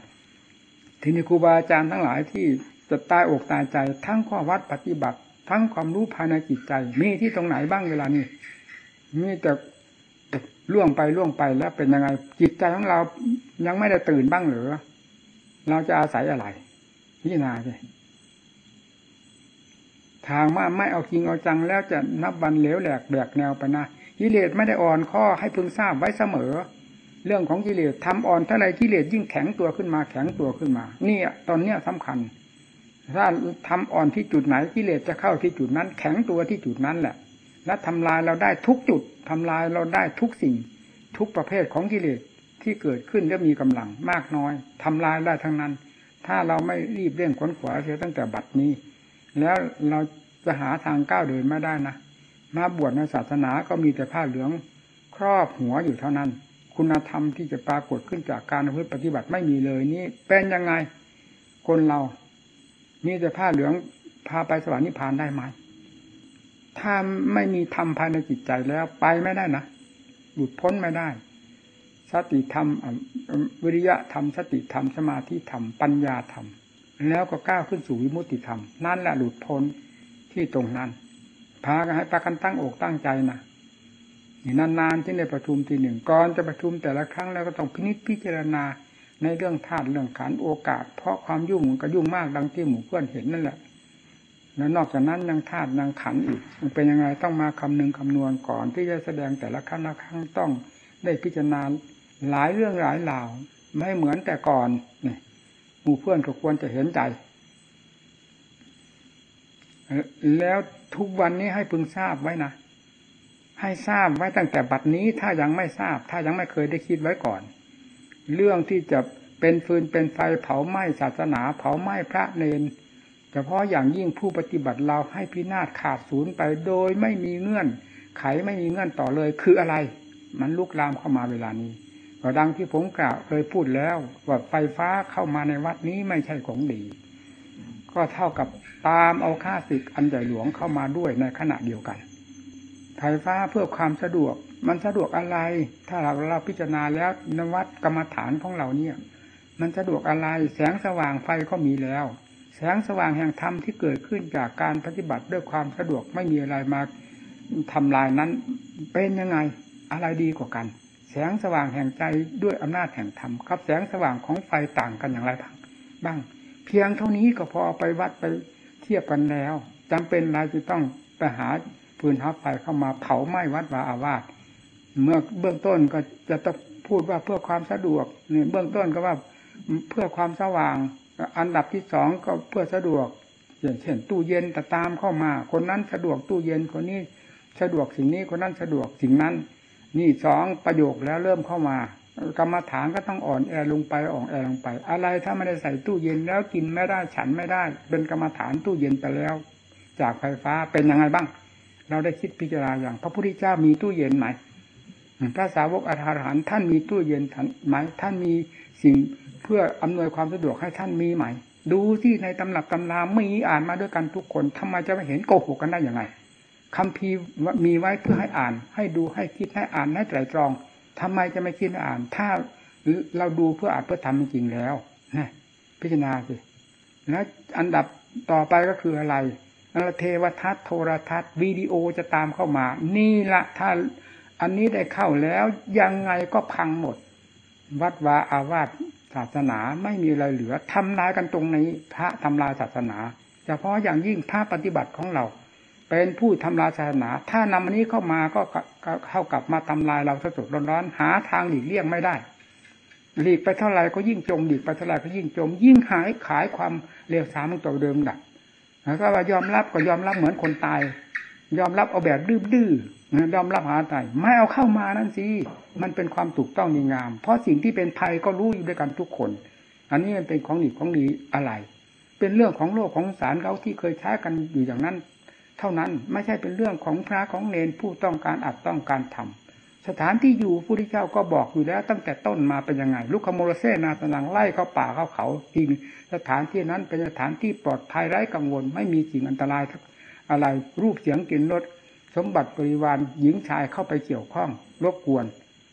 ทีนี้ครูบาอาจารย์ทั้งหลายที่จะตายอกตายใจทั้งข้อวัดปฏิบัติ ทั้งความรู้ภายในจิตใจ มีที่ตรงไหนบ้างเวลานี้มีแต่ล่วงไปล่วงไปแล้วเป็นยังไง จิตใจของเรายังไม่ได้ตื่นบ้างหรือเราจะอาศัยอะไรพิจารณาใช่ทางมาไม่เอาจริงเอาจังแล้วจะนับวันเหลวแหลกแบกแนวไปนะกิเลสไม่ได้อ่อนข้อให้พึงทราบไว้เสมอ เรื่องของกิเลสทำอ่อนเท่าไรกิเลสยิ่งแข็งตัวขึ้นมาแข็งตัวขึ้นมา นี่ตอนเนี้ยสำคัญ ถ้าทำอ่อนที่จุดไหนกิเลสจะเข้าที่จุดนั้น แข็งตัวที่จุดนั้นแหละ และทำลายเราได้ทุกจุดทำลายเราได้ทุกสิ่ง ทุกประเภทของกิเลสที่เกิดขึ้นและมีกำลังมากน้อยทำลายได้ทั้งนั้น ถ้าเราไม่รีบเร่งขวนขวาเสียตั้งแต่บัดนี้ แล้วเราจะหาทางก้าวเดินไม่ได้นะมาบวชในศาสนาก็มีแต่ผ้าเหลืองครอบหัวอยู่เท่านั้น คุณธรรมที่จะปรากฏขึ้นจากการปฏิบัติไม่มีเลยนี่เป็นยังไงคนเรา มีแต่ผ้าเหลืองพาไปสวรรค์นิพพานได้ไหมถ้าไม่มีธรรมภายในจิตใจแล้วไปไม่ได้นะหลุดพ้นไม่ได้ สติธรรมวิริยะธรรมสติธรรมสมาธิธรรมปัญญาธรรมแล้วก็ก้าวขึ้นสู่วิมุตติธรรมนั่นแหละหลุดพ้นที่ตรงนั้น พากันให้ปากันตั้งอกตั้งใจนะนี่นานๆที่ได้ประชุมทีหนึ่งก่อนจะประชุมแต่ละครั้งแล้วก็ต้องพินิจพิจารณา ในเรื่องธาตุเรื่องขันโอกาส เพราะความยุ่งก็ยุ่งมากดังที่หมู่เพื่อนเห็นนั่นแหละแล้วนอกจากนั้นยังธาตุยังขันอีกมันเป็นยังไงต้องมาคำนึงคำนวณก่อนที่จะแสดงแต่ละครั้งละครั้งต้องได้พิจารณาหลายเรื่องหลายราวไม่เหมือนแต่ก่อนนี่หมู่เพื่อนก็ควรจะเห็นใจ แล้วทุกวันนี้ให้พึงทราบไว้นะให้ทราบไว้ตั้งแต่บัดนี้ถ้ายังไม่ทราบ ถ้ายังไม่เคยได้คิดไว้ก่อน เรื่องที่จะเป็นฟืนเป็นไฟเผาไหม้ศาสนา เผาไหม้พระเนนเฉพาะอย่างยิ่งผู้ปฏิบัติเราให้พินาศขาดศูนย์ไปโดยไม่มีเงื่อน ไขไม่มีเงื่อนต่อเลยคืออะไร มันลุกลามเข้ามาเวลานี้ก็ดังที่ผมกล่าวเคยพูดแล้วว่าไฟฟ้าเข้ามาในวัดนี้ไม่ใช่ของดี ก็เท่ากับตามเอาค่าศึกอันใหญ่หลวงเข้ามาด้วยในขณะเดียวกัน ไฟฟ้าเพื่อความสะดวก มันสะดวกอะไร ถ้าเราเราพิจารณาแล้วนวัดกรรมฐานของเราเนี่ย มันสะดวกอะไร แสงสว่างไฟก็มีแล้ว แสงสว่างแห่งธรรมที่เกิดขึ้นจากการปฏิบัติด้วยความสะดวกไม่มีอะไรมาทำลายนั้น เป็นยังไงอะไรดีกว่ากัน แสงสว่างแห่งใจด้วยอำนาจแห่งธรรมครับแสงสว่างของไฟต่างกันอย่างไรบ้างบ้าง เพียงเท่านี้ก็พอไปวัดไปเทียบกันแล้วจำเป็นเราจะต้องไปหา ปืนทับไฟเข้ามาเผาไหม้วัดวาอาวาสเมื่อเบื้องต้นก็จะต้องพูดว่าเพื่อความสะดวกเนี่ยเบื้องต้นก็ว่าเพื่อความสว่าง อันดับที่สองก็เพื่อสะดวกอย่างเช่นตู้เย็นแต่ตามเข้ามา คนนั้นสะดวกตู้เย็นคนนี้สะดวกสิ่งนี้คนนั้นสะดวกสิ่งนั้น นี่สองประโยคแล้วเริ่มเข้ามากรรมฐานก็ต้องอ่อนแอลงไปอ่อนแอลงไป อะไรถ้าไม่ได้ใส่ตู้เย็นแล้วกินไม่ได้ฉันไม่ได้ เป็นกรรมฐานตู้เย็นไปแล้ว จากไฟฟ้าเป็นยังไงบ้าง เราได้คิดพิจารณาอย่าง พระพุทธเจ้ามีตู้เย็นไหมพระสาวกอาหารท่านมีตู้เย็นไหมท่านมีสิ่งเพื่ออำนวยความสะดวกให้ท่านมีไหม ดูที่ในตำรับตำรามีอ่านมาด้วยกันทุกคนทำไมจะไม่เห็นโกหกกันได้อยังไงคำพีมีไว้เพื่อให้อ่าน ให้ดูให้คิดให้อ่านให้ไตรตรองทำไมจะไม่คิดอ่าน ถ้าเราดูเพื่ออ่านเพื่อทำจริงแล้วนะพิจารณาสิแล้วอันดับต่อไปก็คืออะไร เทวทัศน์โทรทัศน์วิดีโอจะตามเข้ามา นี่ละถ้าอันนี้ได้เข้าแล้วยังไงก็พังหมด วัดวาอาวาสศาสนาไม่มีอะไรเหลือทำลายกันตรงนี้ พระทำลายศาสนาเฉพาะอย่างยิ่งพระปฏิบัติของเรา เป็นผู้ทำลายศาสนา ถ้านำอันนี้เข้ามาก็เข้ากับมาทำลายเราสดๆร้อนๆหาทางหลีกเลี่ยงไม่ได้หลีกไปเท่าไรก็ยิ่งจมหลีกไปเท่าไรก็ยิ่งจม ยิ่งหายขายความเลวทรามของตัวเดิมดับ แล้วก็ว่ายอมรับก็ยอมรับเหมือนคนตาย ยอมรับเอาแบบดื้อๆยอมรับหาตายไม่เอาเข้ามานั่นสิมันเป็นความถูกต้องดีงาม เพราะสิ่งที่เป็นภัยก็รู้อยู่ด้วยกันทุกคน อันนี้มันเป็นของดีของดีอะไร เป็นเรื่องของโลกของสารเขาที่เคยใช้กันอยู่อย่างนั้น เท่านั้นไม่ใช่เป็นเรื่องของพระของเนนผู้ต้องการอัดต้องการทำ สถานที่อยู่พระพุทธเจ้าก็บอกอยู่แล้ว ตั้งแต่ต้นมาเป็นยังไงลูกขโมรเซนาตนังไล่เข้าป่าเข้าเขาจริงสถานที่นั้นเป็นสถานที่ปลอดภัยไร้กังวล ไม่มีสิ่งอันตรายอะไรรูปเสียงกลิ่นรสสมบัติบริวารหญิงชายเข้าไปเกี่ยวข้องรบกวน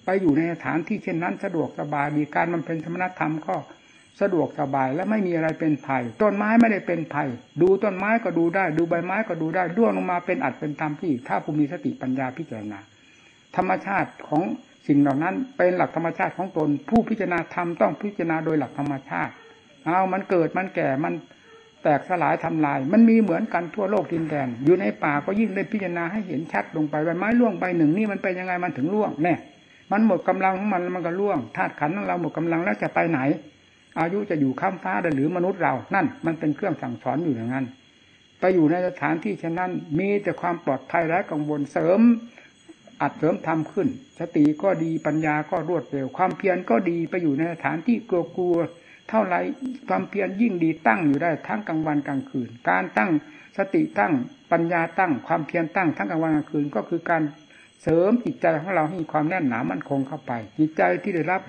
ไปอยู่ในสถานที่เช่นนั้น สะดวกสบายดีการมันเป็นธรรมนธรรมก็สะดวกสบายและไม่มีอะไรเป็นภัย ต้นไม้ไม่ได้เป็นภัย ดูต้นไม้ก็ดูได้ ดูใบไม้ก็ดูได้ร่วงลงมาเป็นอัดเป็นธรรมที่ ถ้าภูมิสติปัญญาพิจารณา ธรรมชาติของสิ่งเหล่านั้น เป็นหลักธรรมชาติของตน ผู้พิจารณาธรรมต้องพิจารณาโดยหลักธรรมชาติ เอามันเกิดมันแก่มันแตกสลายทำลาย มันมีเหมือนกันทั่วโลกดินแดน อยู่ในป่าก็ยิ่งได้พิจารณาให้เห็นชัดลงไปใบไม้ร่วงใบหนึ่งนี่มันเป็นยังไงมันถึงร่วงแน่มันหมดกำลังของมันมันก็ร่วงธาตุขันของเราหมดกำลังแล้วจะไปไหน อายุจะอยู่ข้ามฟ้าหรือมนุษย์เรานั่น มันเป็นเครื่องสั่งสอนอยู่อย่างนั้น ไปอยู่ในสถานที่เช่นนั้น มีแต่ความปลอดภัยและกังวลเสริม อัดเสริมทำขึ้น สติก็ดีปัญญาก็รวดเร็ว ความเพียรก็ดีไปอยู่ในสถานที่กลัวๆเท่าไรความเพียรยิ่งดีตั้งอยู่ได้ทั้งกลางวันกลางคืน การตั้งสติตั้งปัญญาตั้งความเพียรตั้งทั้งกลางวันกลางคืนก็คือการเสริมจิตใจของเราให้มีความแน่นหนามั่นคงเข้าไป จิตใจที่ได้รับ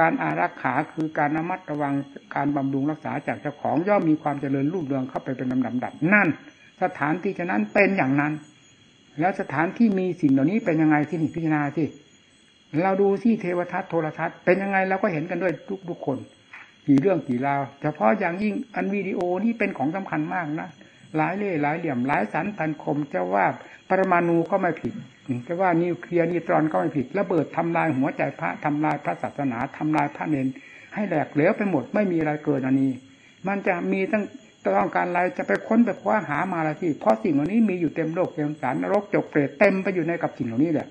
การอารักขาคือการระมัดระวังการบำรุงรักษาจากเจ้าของย่อมมีความเจริญรุ่งเรืองเข้าไปเป็นลำดับดับนั่น สถานที่ฉะนั้นเป็นอย่างนั้น แล้วสถานที่มีสิ่งเหล่านี้เป็นยังไงที่นี่พิจารณาที่เราดูที่เทวทัศน์โทรทัศน์เป็นยังไงเราก็เห็นกันด้วยทุกทุกคน กี่เรื่องกี่ราวเฉพาะอย่างยิ่งอันวิดีโอนี่เป็นของสำคัญมากนะหลายเล่หลายเหลี่ยมหลายสันพันคมจะว่าปรมาณูก็ไม่ผิดจะว่านิวเคลียร์นิวตรอนก็ไม่ผิดระเบิดทำลายหัวใจพระทำลายพระศาสนาทำลายพระเนนให้แหลกเหลวไปหมดไม่มีอะไรเกินอันนี้ มันจะมีตั้ง ต้องการอะไรจะไปค้นไปคว้าหามาอะไรที่ เพราะสิ่งเหล่านี้มีอยู่เต็มโลกเต็มสารนรกจกเปรตเต็มไปอยู่ในกับสิ่งเหล่านี้แหละ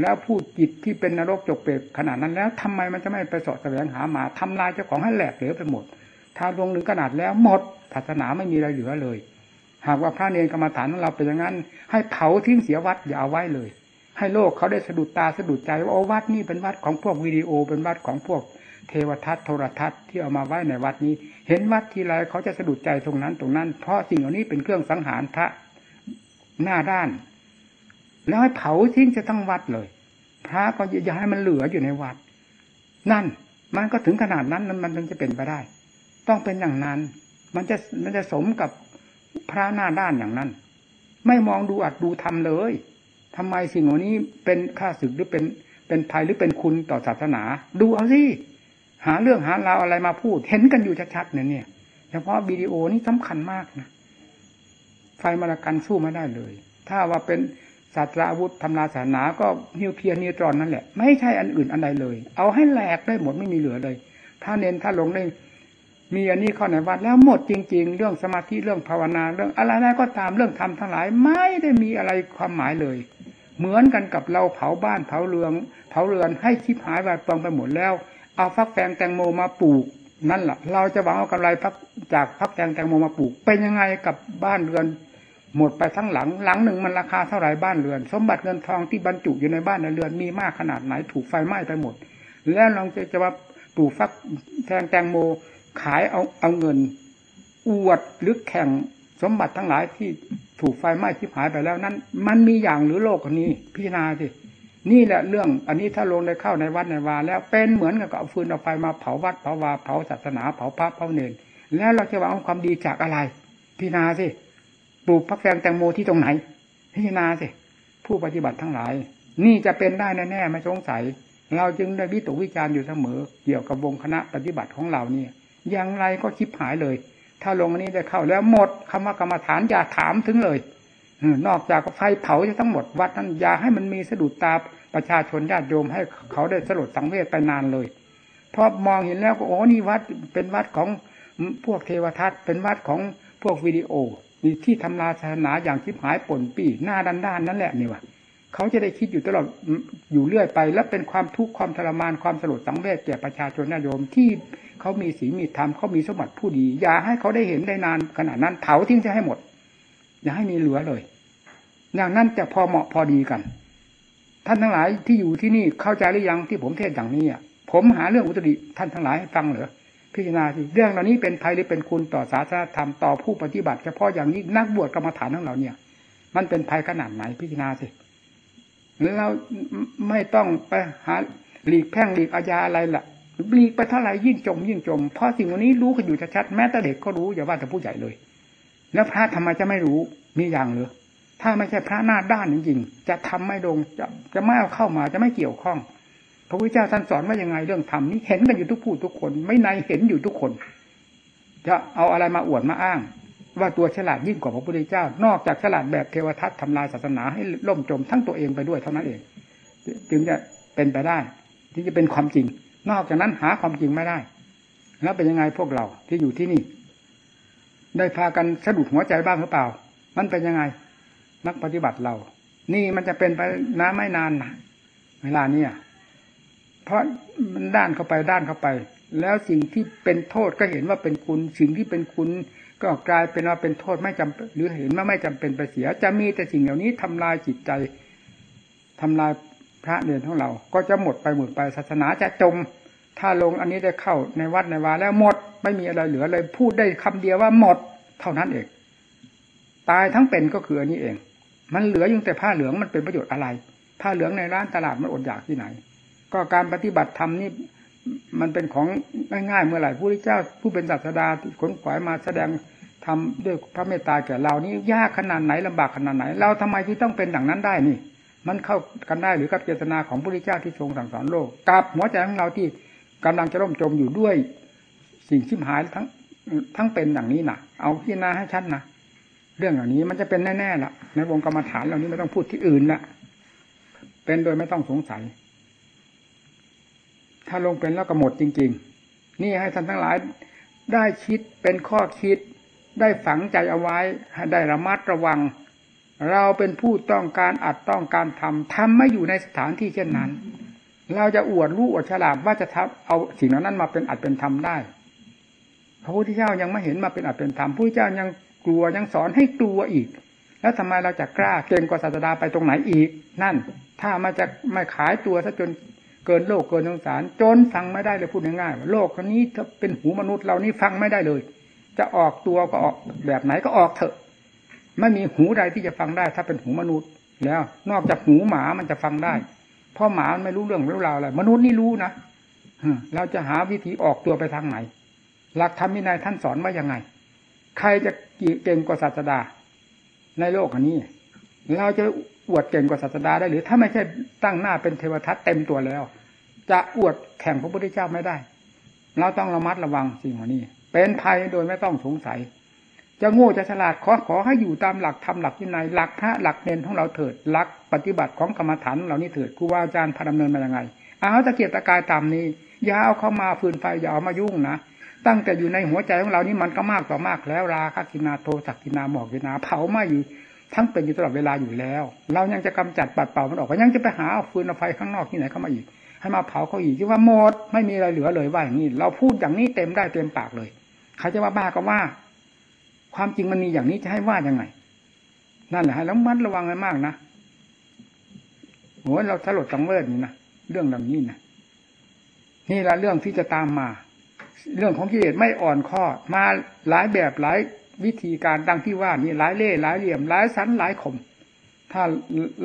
แล้วผู้จิตที่เป็นนรกจกเปรตขนาดนั้นแล้วทำไมมันจะไม่ไปสอดแสวงหามาทำลายเจ้าของให้แหลกเหลวไปหมด ถ้าลงหนึ่งขนาดแล้วหมดศาสนาไม่มีอะไรเหลือเลย หากว่าพระเนรกรรมฐานของเราเป็นอย่างนั้น ให้เผาทิ้งเสียวัดอย่าเอาไว้เลย ให้โลกเขาได้สะดุดตาสะดุดใจว่าโอ้วัดนี่เป็นวัดของพวกวิดีโอเป็นวัดของพวกเทวทัศน์โทรทัศน์ที่เอามาไว้ในวัดนี้ เห็นวัดทีไรเขาจะสะดุดใจตรงนั้นตรงนั้น เพราะสิ่งเหล่านี้เป็นเครื่องสังหารพระหน้าด้าน แล้วให้เผาทิ้งจะต้องวัดเลย พระก็อย่าให้มันเหลืออยู่ในวัด นั่นมันก็ถึงขนาดนั้นมันถึงจะเป็นไปได้ ต้องเป็นอย่างนั้น มันจะมันจะสมกับพระหน้าด้านอย่างนั้น ไม่มองดูอัดดูทำเลยทำไมสิ่งเหล่านี้เป็นค่าศึกหรือเป็นเป็นภัยหรือเป็นคุณต่อศาสนา ดูเอาสิ หาเรื่องหาราวอะไรมาพูด เห็นกันอยู่ชัดๆเนี่ยเนี่ยเฉพาะวิดีโอนี่สำคัญมากนะไฟมารากันสู้ไม่ได้เลย ถ้าว่าเป็นศาสตราวุธทำลายศาสนาก็นิวเคลียร์นิวตรอนนั่นแหละ ไม่ใช่อันอื่นอันใดเลย เอาให้แหลกได้หมดไม่มีเหลือเลย ถ้าเน้นถ้าลงได้มีอันนี้เข้าในวัดแล้วหมดจริง ๆ เรื่องสมาธิเรื่องภาวนาเรื่องอะไรก็ตามเรื่องธรรมทั้งหลาย ไม่ได้มีอะไรความหมายเลย เหมือนกันกับเราเผาบ้านเผาเรืองเผาเรือนให้ชิบหายวายปองไปหมดแล้ว เอาฟักแตงแตงโมมาปลูกนั่นแหละเราจะหวังเอากำไรพักจากฟักแตงแตงโมมาปลูก เป็นยังไงกับบ้านเรือน หมดไปทั้งหลัง หลังหนึ่งมันราคาเท่าไหร่บ้านเรือน สมบัติเงินทองที่บรรจุอยู่ในบ้านในเรือนมีมากขนาดไหนถูกไฟไหม้ไปหมด แล้วเราจะจะว่าปลูกฟักแตงแตงโมขายเอาเอาเงิน อวดหรือแข่งสมบัติทั้งหลายที่ถูกไฟไหม้ที่หายไปแล้วนั้น มันมีอย่างหรือโลกนี้พิจารณาสิ นี่แหละเรื่องอันนี้ถ้าลงได้เข้าในวัดในวา แล้วเป็นเหมือนกับเอาฟืนเอาไฟมาเผาวัดเผาวาเผาศาสนาเผาพระเผาเนรแล้วเราจะหวังความดีจากอะไร พิจารณาสิปลูกพักแฟงแตงโมที่ตรงไหน พิจารณาสิผู้ปฏิบัติทั้งหลาย นี่จะเป็นได้แน่ๆไม่สงสัย เราจึงได้วิตกวิจารณ์อยู่เสมอ เกี่ยวกับวงคณะปฏิบัติของเราเนี่ยอย่างไรก็คิดหายเลย ถ้าลงอันนี้ได้เข้าแล้วหมดคำว่ากรรมฐานอย่าถามถึงเลย นอกจากไฟเผาจะทั้งหมดวัดนั้นอย่าให้มันมีสะดุดตาประชาชนญาติโยมให้เขาได้สลดสังเวชไปนานเลยเพราะมองเห็นแล้วก็โอ้นี่วัดเป็นวัดของพวกเทวทัตเป็นวัดของพวกวิดีโอมีที่ทำลายศาสนาอย่างทิพหายป่นปีหน้าด้านด้านนั่นแหละนี่วะเขาจะได้คิดอยู่ตลอดอยู่เรื่อยไป และเป็นความทุกข์ความทรมานความสลดสังเวชแก่ประชาชนญาติโยมที่เขามีศีลมีธรรมเขามีสมบัติผู้ดีอย่าให้เขาได้เห็นได้นานขนาดนั้นเผาทิ้งจะให้หมด อย่าให้มีเหลือเลยอย่างนั้นจะพอเหมาะพอดีกัน ท่านทั้งหลายที่อยู่ที่นี่เข้าใจหรือยังที่ผมเทศอย่างนี้อะผมหาเรื่องอุตริท่านทั้งหลายให้ฟังเหรอพิจารณาสิเรื่องเหล่านี้เป็นภัยหรือเป็นคุณต่อศาสนธรรมต่อผู้ปฏิบัติเฉพาะอย่างนี้นักบวชกรรมฐานทั้งเราเนี่ย มันเป็นภัยขนาดไหนพิจารณาสิเราไม่ต้องไปหาหลีกแพ่งหลีกอาญาอะไรล่ะหลีกไปเท่าไหร่ยิ่งจมยิ่งจมเพราะสิ่งวันนี้รู้กันอยู่ชัดๆแม้แต่เด็กก็รู้อย่าว่าแต่ผู้ใหญ่เลย แล้วพระทำไมจะไม่รู้มีอย่างหรือถ้าไม่ใช่พระหน้าด้านจริงๆจะทำไม่ลงจะจะไม่เอาเข้ามาจะไม่เกี่ยวข้อง พระพุทธเจ้าท่านสอนว่ายังไงเรื่องธรรมนี้เห็นกันอยู่ทุกผู้ทุกคน ไม่ในเห็นอยู่ทุกคน จะเอาอะไรมาอวดมาอ้าง ว่าตัวฉลาดยิ่งกว่าพระพุทธเจ้า นอกจากฉลาดแบบเทวทัตทำลายศาสนาให้ล่มจมทั้งตัวเองไปด้วยเท่านั้นเอง จึงจะเป็นไปได้ที่จะเป็นความจริง นอกจากนั้นหาความจริงไม่ได้ แล้วเป็นยังไงพวกเราที่อยู่ที่นี่ ได้พากันสะดุดหัวใจบ้างหรือเปล่า มันเป็นยังไง นักปฏิบัติเรา นี่มันจะเป็นไปน้าไม่นานนะเวลาเนี้ยเพราะมันด้านเข้าไปด้านเข้าไป แล้วสิ่งที่เป็นโทษก็เห็นว่าเป็นคุณ สิ่งที่เป็นคุณก็กลายเป็นว่าเป็นโทษไม่จำหรือเห็นว่าไม่จำเป็นไปเสีย จะมีแต่สิ่งเหล่านี้ทำลายจิตใจทำลายพระเรียนของเรา ก็จะหมดไปหมดไปศาสนาจะจม ถ้าลงอันนี้ได้เข้าในวัดในวาแล้วหมด ไม่มีอะไรเหลือเลยพูดได้คำเดียวว่าหมด เท่านั้นเอง ตายทั้งเป็นก็คืออันนี้เอง มันเหลืออยู่แต่ผ้าเหลืองมันเป็นประโยชน์อะไร ผ้าเหลืองในร้านตลาดมันอดอยากที่ไหน ก็การปฏิบัติธรรมนี่มันเป็นของง่ายๆเมื่อไหร่ผู้ที่เจ้าผู้เป็นศาสดาที่ขนขวายมาแสดงทำด้วยพระเมตตาแก่เรานี่ยากขนาดไหนลำบากขนาดไหน เราทำไมที่ต้องเป็นอย่างนั้นได้นี่ มันเข้ากันได้หรือกับเจตนาของพระพุทธเจ้าที่ทรงสั่งสอนโลกกับหัวใจของเราที่ กำลังจะร่มจมอยู่ด้วยสิ่งชิมหายทั้งทั้งเป็นอย่างนี้นะเอาพิจารณาให้ชัดนะเรื่องเหล่านี้มันจะเป็นแน่ๆละในวงกรรมฐานเหล่านี้ไม่ต้องพูดที่อื่นละเป็นโดยไม่ต้องสงสัย ถ้าลงเป็นแล้วก็หมดจริง ๆ นี่ให้ท่านทั้งหลาย ได้คิดเป็นข้อคิด ได้ฝังใจเอาไว้ให้ได้ระมัดระวัง เราเป็นผู้ต้องการอัดต้องการทำทำไม่อยู่ในสถานที่เช่นนั้น เราจะอวดรู้อวดฉลาดว่าจะทำเอาสิ่งเหล่านั้นมาเป็นอัดเป็นธรรมได้ พระพุทธเจ้ายังไม่เห็นมาเป็นอัดเป็นธรรมพระพุทธเจ้ายังกลัวยังสอนให้กลัวอีก แล้วทำไมเราจะกล้าเก่งกว่าศาสดาไปตรงไหนอีก นั่น ถ้ามาจะไม่ขายตัวซะจนเกินโลกเกินสงสาร จนฟังไม่ได้เลยพูดง่ายๆว่าโลกคนนี้ถ้าเป็นหูมนุษย์เรานี่ฟังไม่ได้เลย จะออกตัวก็ออกแบบไหนก็ออกเถอะ ไม่มีหูใดที่จะฟังได้ ถ้าเป็นหูมนุษย์ แล้วนอกจากหูหมามันจะฟังได้ เพราะหมาไม่รู้เรื่องรู้ราวอะไรมนุษย์นี่รู้นะเราจะหาวิธีออกตัวไปทางไหน หลักธรรมวินัยท่านสอนว่ายังไง ใครจะเก่งกว่าศาสดา ในโลกอันนี้ เราจะอวดเก่งกว่าศาสดาได้หรือ ถ้าไม่ใช่ตั้งหน้าเป็นเทวทัตเต็มตัวแล้ว จะอวดแข่งพระพุทธเจ้าไม่ได้ เราต้องระมัดระวังสิ่งเหล่านี้ เป็นภัยโดยไม่ต้องสงสัย จะโง่จะฉลาดขอขอให้อยู่ตามหลักธรรมหลักที่ไหนหลักพระหลักเน้นของเราเถิดหลักปฏิบัติของกรรมฐานของเรานี่เถิดครูบาอาจารย์พาดำเนินมาอย่างไงเอาตะเกียบตะกายตามนี้อย่าเอาเข้ามาฟืนไฟอย่าเอามายุ่งนะตั้งแต่อยู่ในหัวใจของเรานี่มันก็มากต่อมากแล้วราคะกินาโทสักกินาหมอกกินาเผาไหม้อยู่ทั้งเป็นอยู่ตลอดเวลาอยู่แล้ว เรายังจะกำจัดปัดเป่ามันออกก็ยังจะไปหาเอาฟืนเอาไฟข้างนอกที่ไหนเข้ามาอีก ให้มาเผาเขาอีกที่ว่าหมดไม่มีอะไรเหลือเลยว่าอย่างนี้เราพูดอย่างนี้เต็มได้เต็มปากเลยใครจะว่าบ้าก็ว่า ความจริงมันมีอย่างนี้จะให้ว่ายังไง นั่นแหละให้แล้วมัดระวังให้มากนะโอ้เราสลดสังเวชนี่นะเรื่องแบบนี้นะนี่แหละเรื่องที่จะตามมา เรื่องของกิเลสไม่อ่อนข้อ มาหลายแบบหลายวิธีการดังที่ว่านี่หลายเล่หลายเหลี่ยมหลายสันหลายขมถ้า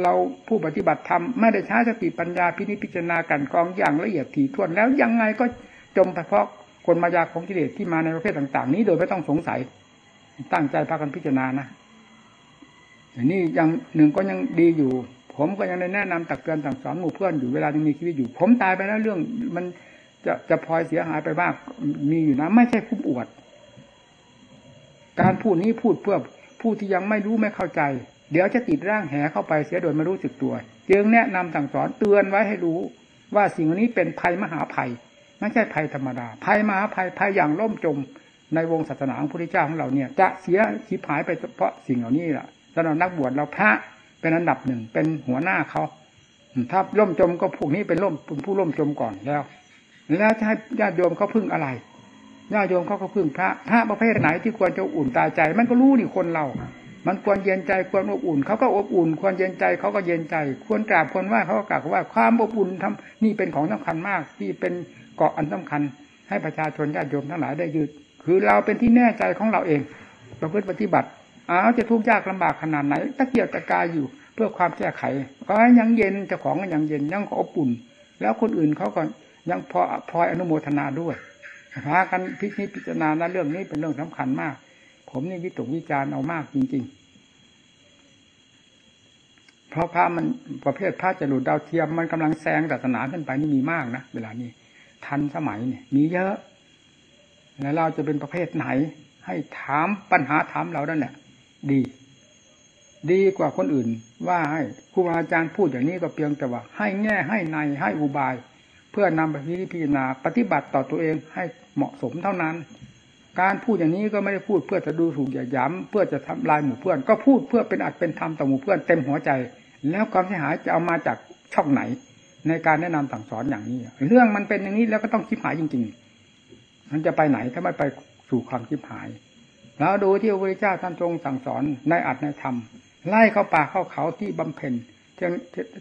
เราผู้ปฏิบัติธรรมไม่ได้ใช้สติปัญญาพินิจพิจารณากันกองอย่างละเอียดถี่ถ้วนแล้วยังไงก็จมไปเพราะคนมายาของกิเลสที่มาในประเภทต่าง ๆ นี้โดยไม่ต้องสงสัย ตั้งใจพากันพิจารณานะอย่างนี้ยังหนึ่งก็ยังดีอยู่ ผมก็ยังได้แนะนำตักเตือนสั่งสอนหมู่เพื่อนอยู่เวลายังมีชีวิตอยู่ ผมตายไปแล้วเรื่องมันจะจะพลอยเสียหายไปบ้างมีอยู่นะ ไม่ใช่คุ้มอวด การพูดนี้พูดเพื่อผู้ที่ยังไม่รู้ไม่เข้าใจ เดี๋ยวจะติดร่างแหเข้าไปเสียโดยไม่รู้สึกตัว จึงแนะนำสั่งสอนเตือนไว้ให้รู้ ว่าสิ่งนี้เป็นภัยมหาภัย ไม่ใช่ภัยธรรมดาภัยมหาภัยภัยอย่างล่มจม ในวงศาสนาของพระพุทธเจ้าของเราเนี่ย จะเสียขีพหายไปเพราะสิ่งเหล่านี้แหละสำหรับนักบวชเราพระเป็นอันดับหนึ่งเป็นหัวหน้าเขาถ้าล่มจมก็พวกนี้เป็นล่มเป็นผู้ล่มจมก่อนแล้ว แล้วจะให้ญาติโยมเขาพึ่งอะไรญาติโยมเขาก็พึ่งพระพระประเภทไหนที่ควรจะอุ่นตาใจ มันก็รู้นี่คนเรา มันควรเย็นใจควรอบอุ่นเขาก็อบอุ่น ควรเย็นใจเขาก็เย็นใจ ควรกราบควรไหว้เขาก็กราบว่าความอบอุ่นทำนี่เป็นของสำคัญมากที่เป็นเกาะอันสำคัญ ให้ประชาชนญาติโยมทั้งหลายได้ยืด คือเราเป็นที่แน่ใจของเราเองประพฤติปฏิบัติอ้าวจะทุกข์ยากลำบากขนาดไหนตะเกียกตะกายอยู่ เพื่อความแก้ไขก็ยังเย็นเจ้าของก็ยังเย็นยังอบอุ่น แล้วคนอื่นเขาก็ยังพอพลอยอนุโมทนาด้วยพากันพิจิตพิจารณาเรื่องนี้เป็นเรื่องสำคัญมาก ผมนี่วิตกวิจารณ์เอามากจริง ๆ เพราะพระมันประเภทพระจรดดาวเทียมมันกำลังแซงศาสนาขึ้นไปนี่มีมากนะเวลานี้ทันสมัยเนี่ยมีเยอะ แล้วเราจะเป็นประเภทไหน ให้ถามปัญหาถามเรานั่นแหละดี ดีกว่าคนอื่น ว่าให้ครูบาอาจารย์พูดอย่างนี้ก็เพียงแต่ว่า ให้แง่ให้ในให้อุบาย เพื่อนำไปพิจารณาปฏิบัติต่อตัวเองให้เหมาะสมเท่านั้น การพูดอย่างนี้ก็ไม่ได้พูดเพื่อจะดูถูกอย่าย้ำเพื่อจะทำลายหมู่เพื่อน ก็พูดเพื่อเป็นอัดเป็นธรรมต่อหมู่เพื่อนเต็มหัวใจ แล้วความเสียหายจะเอามาจากช่องไหน ในการแนะนำสั่งสอนอย่างนี้ เรื่องมันเป็นอย่างนี้แล้วก็ต้องคิดหายจริง ๆ มันจะไปไหนถ้าไม่ไปสู่ความคิดหาย แล้วดูที่พระพุทธเจ้าท่านทรงสั่งสอนในอัดในธรรม ไล่เข้าป่าเข้าเขาที่บำเพ็ญ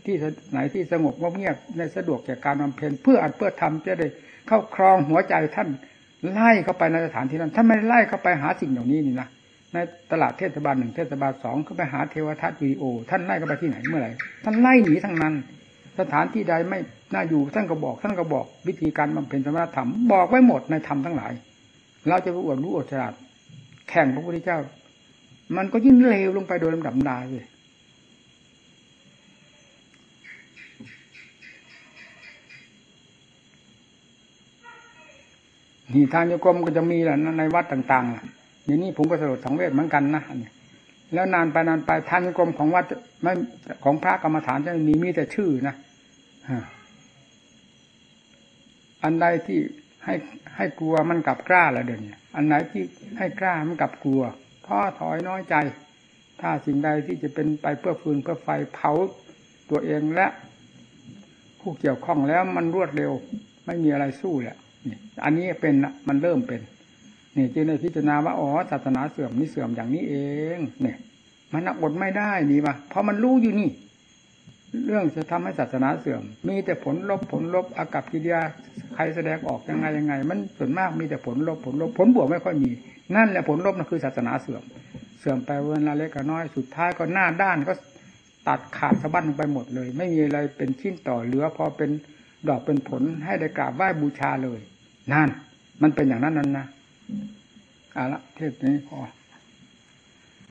ที่ไหนที่สงบเงียบในสะดวกแก่การบำเพ็ญเพื่ออัดเพื่อทำจะได้เข้าครองหัวใจท่านไล่เข้าไปในสถานที่นั้นท่านไม่ไล่เข้าไปหาสิ่งเหล่านี้นี่นะในตลาดเทศบาลหนึ่งเทศบาลสองเข้าไปหาเทวทัศน์วีโอ ท่านไล่เข้าไปที่ไหนเมื่อไหร่ท่านไล่หนีทั้งนั้น สถานที่ใดไม่น่าอยู่ท่านก็บอกท่านก็บอก วิธีการบำเพ็ญสมณธรรมบอกไว้หมดในธรรมทั้งหลาย เราจะไปอวดรู้อดฉลาดแข่งพระพุทธเจ้า มันก็ยิ่งเลวลงไปโดยลำดับดาเลยนี่ทางโยกรมก็จะมีแหละในวัดต่างๆอย่างนี้ผมก็สลดสังเวชเหมือนกันนะแล้วนานไปนานไปทางโยกรมของวัดไม่ของพระกรรมฐานจะมีมีแต่ชื่อนะ อันใดที่ให้ให้กลัวมันกลับกล้าละเดี๋ยวนี้อันไหนที่ให้กล้ามันกลับกลัวท้อถอยน้อยใจ ถ้าสิ่งใดที่จะเป็นไปเพื่อฟืนเพื่อไฟเผาตัวเองและ ผู้เกี่ยวข้องแล้วมันรวดเร็ว ไม่มีอะไรสู้แหละนี่อันนี้เป็นมันเริ่มเป็นนี่จึงได้พิจารณาว่าอ๋อศาสนาเสื่อมนี่เสื่อมอย่างนี้เอง เนี่ย มันอดไม่ได้นี่ปะเพราะมันรู้อยู่นี่ เรื่องจะทำให้ศาสนาเสื่อม มีแต่ผลลบผลลบอากับกิริยาใครแสดงออกยังไงยังไง มันส่วนมากมีแต่ผลลบผลลบผลบวกไม่ค่อยมี นั่นแหละผลลบนั่นคือศาสนาเสื่อม เสื่อมไปเวลาเล็กก็น้อยสุดท้ายก็หน้าด้านก็ตัดขาดสะบั้นไปหมดเลย ไม่มีอะไรเป็นชิ้นต่อเหลือพอเป็นดอกเป็นผลให้ได้กราบไหว้บูชาเลยนั่นมันเป็นอย่างนั้นนั้นนะเอาละเทศนี้พอ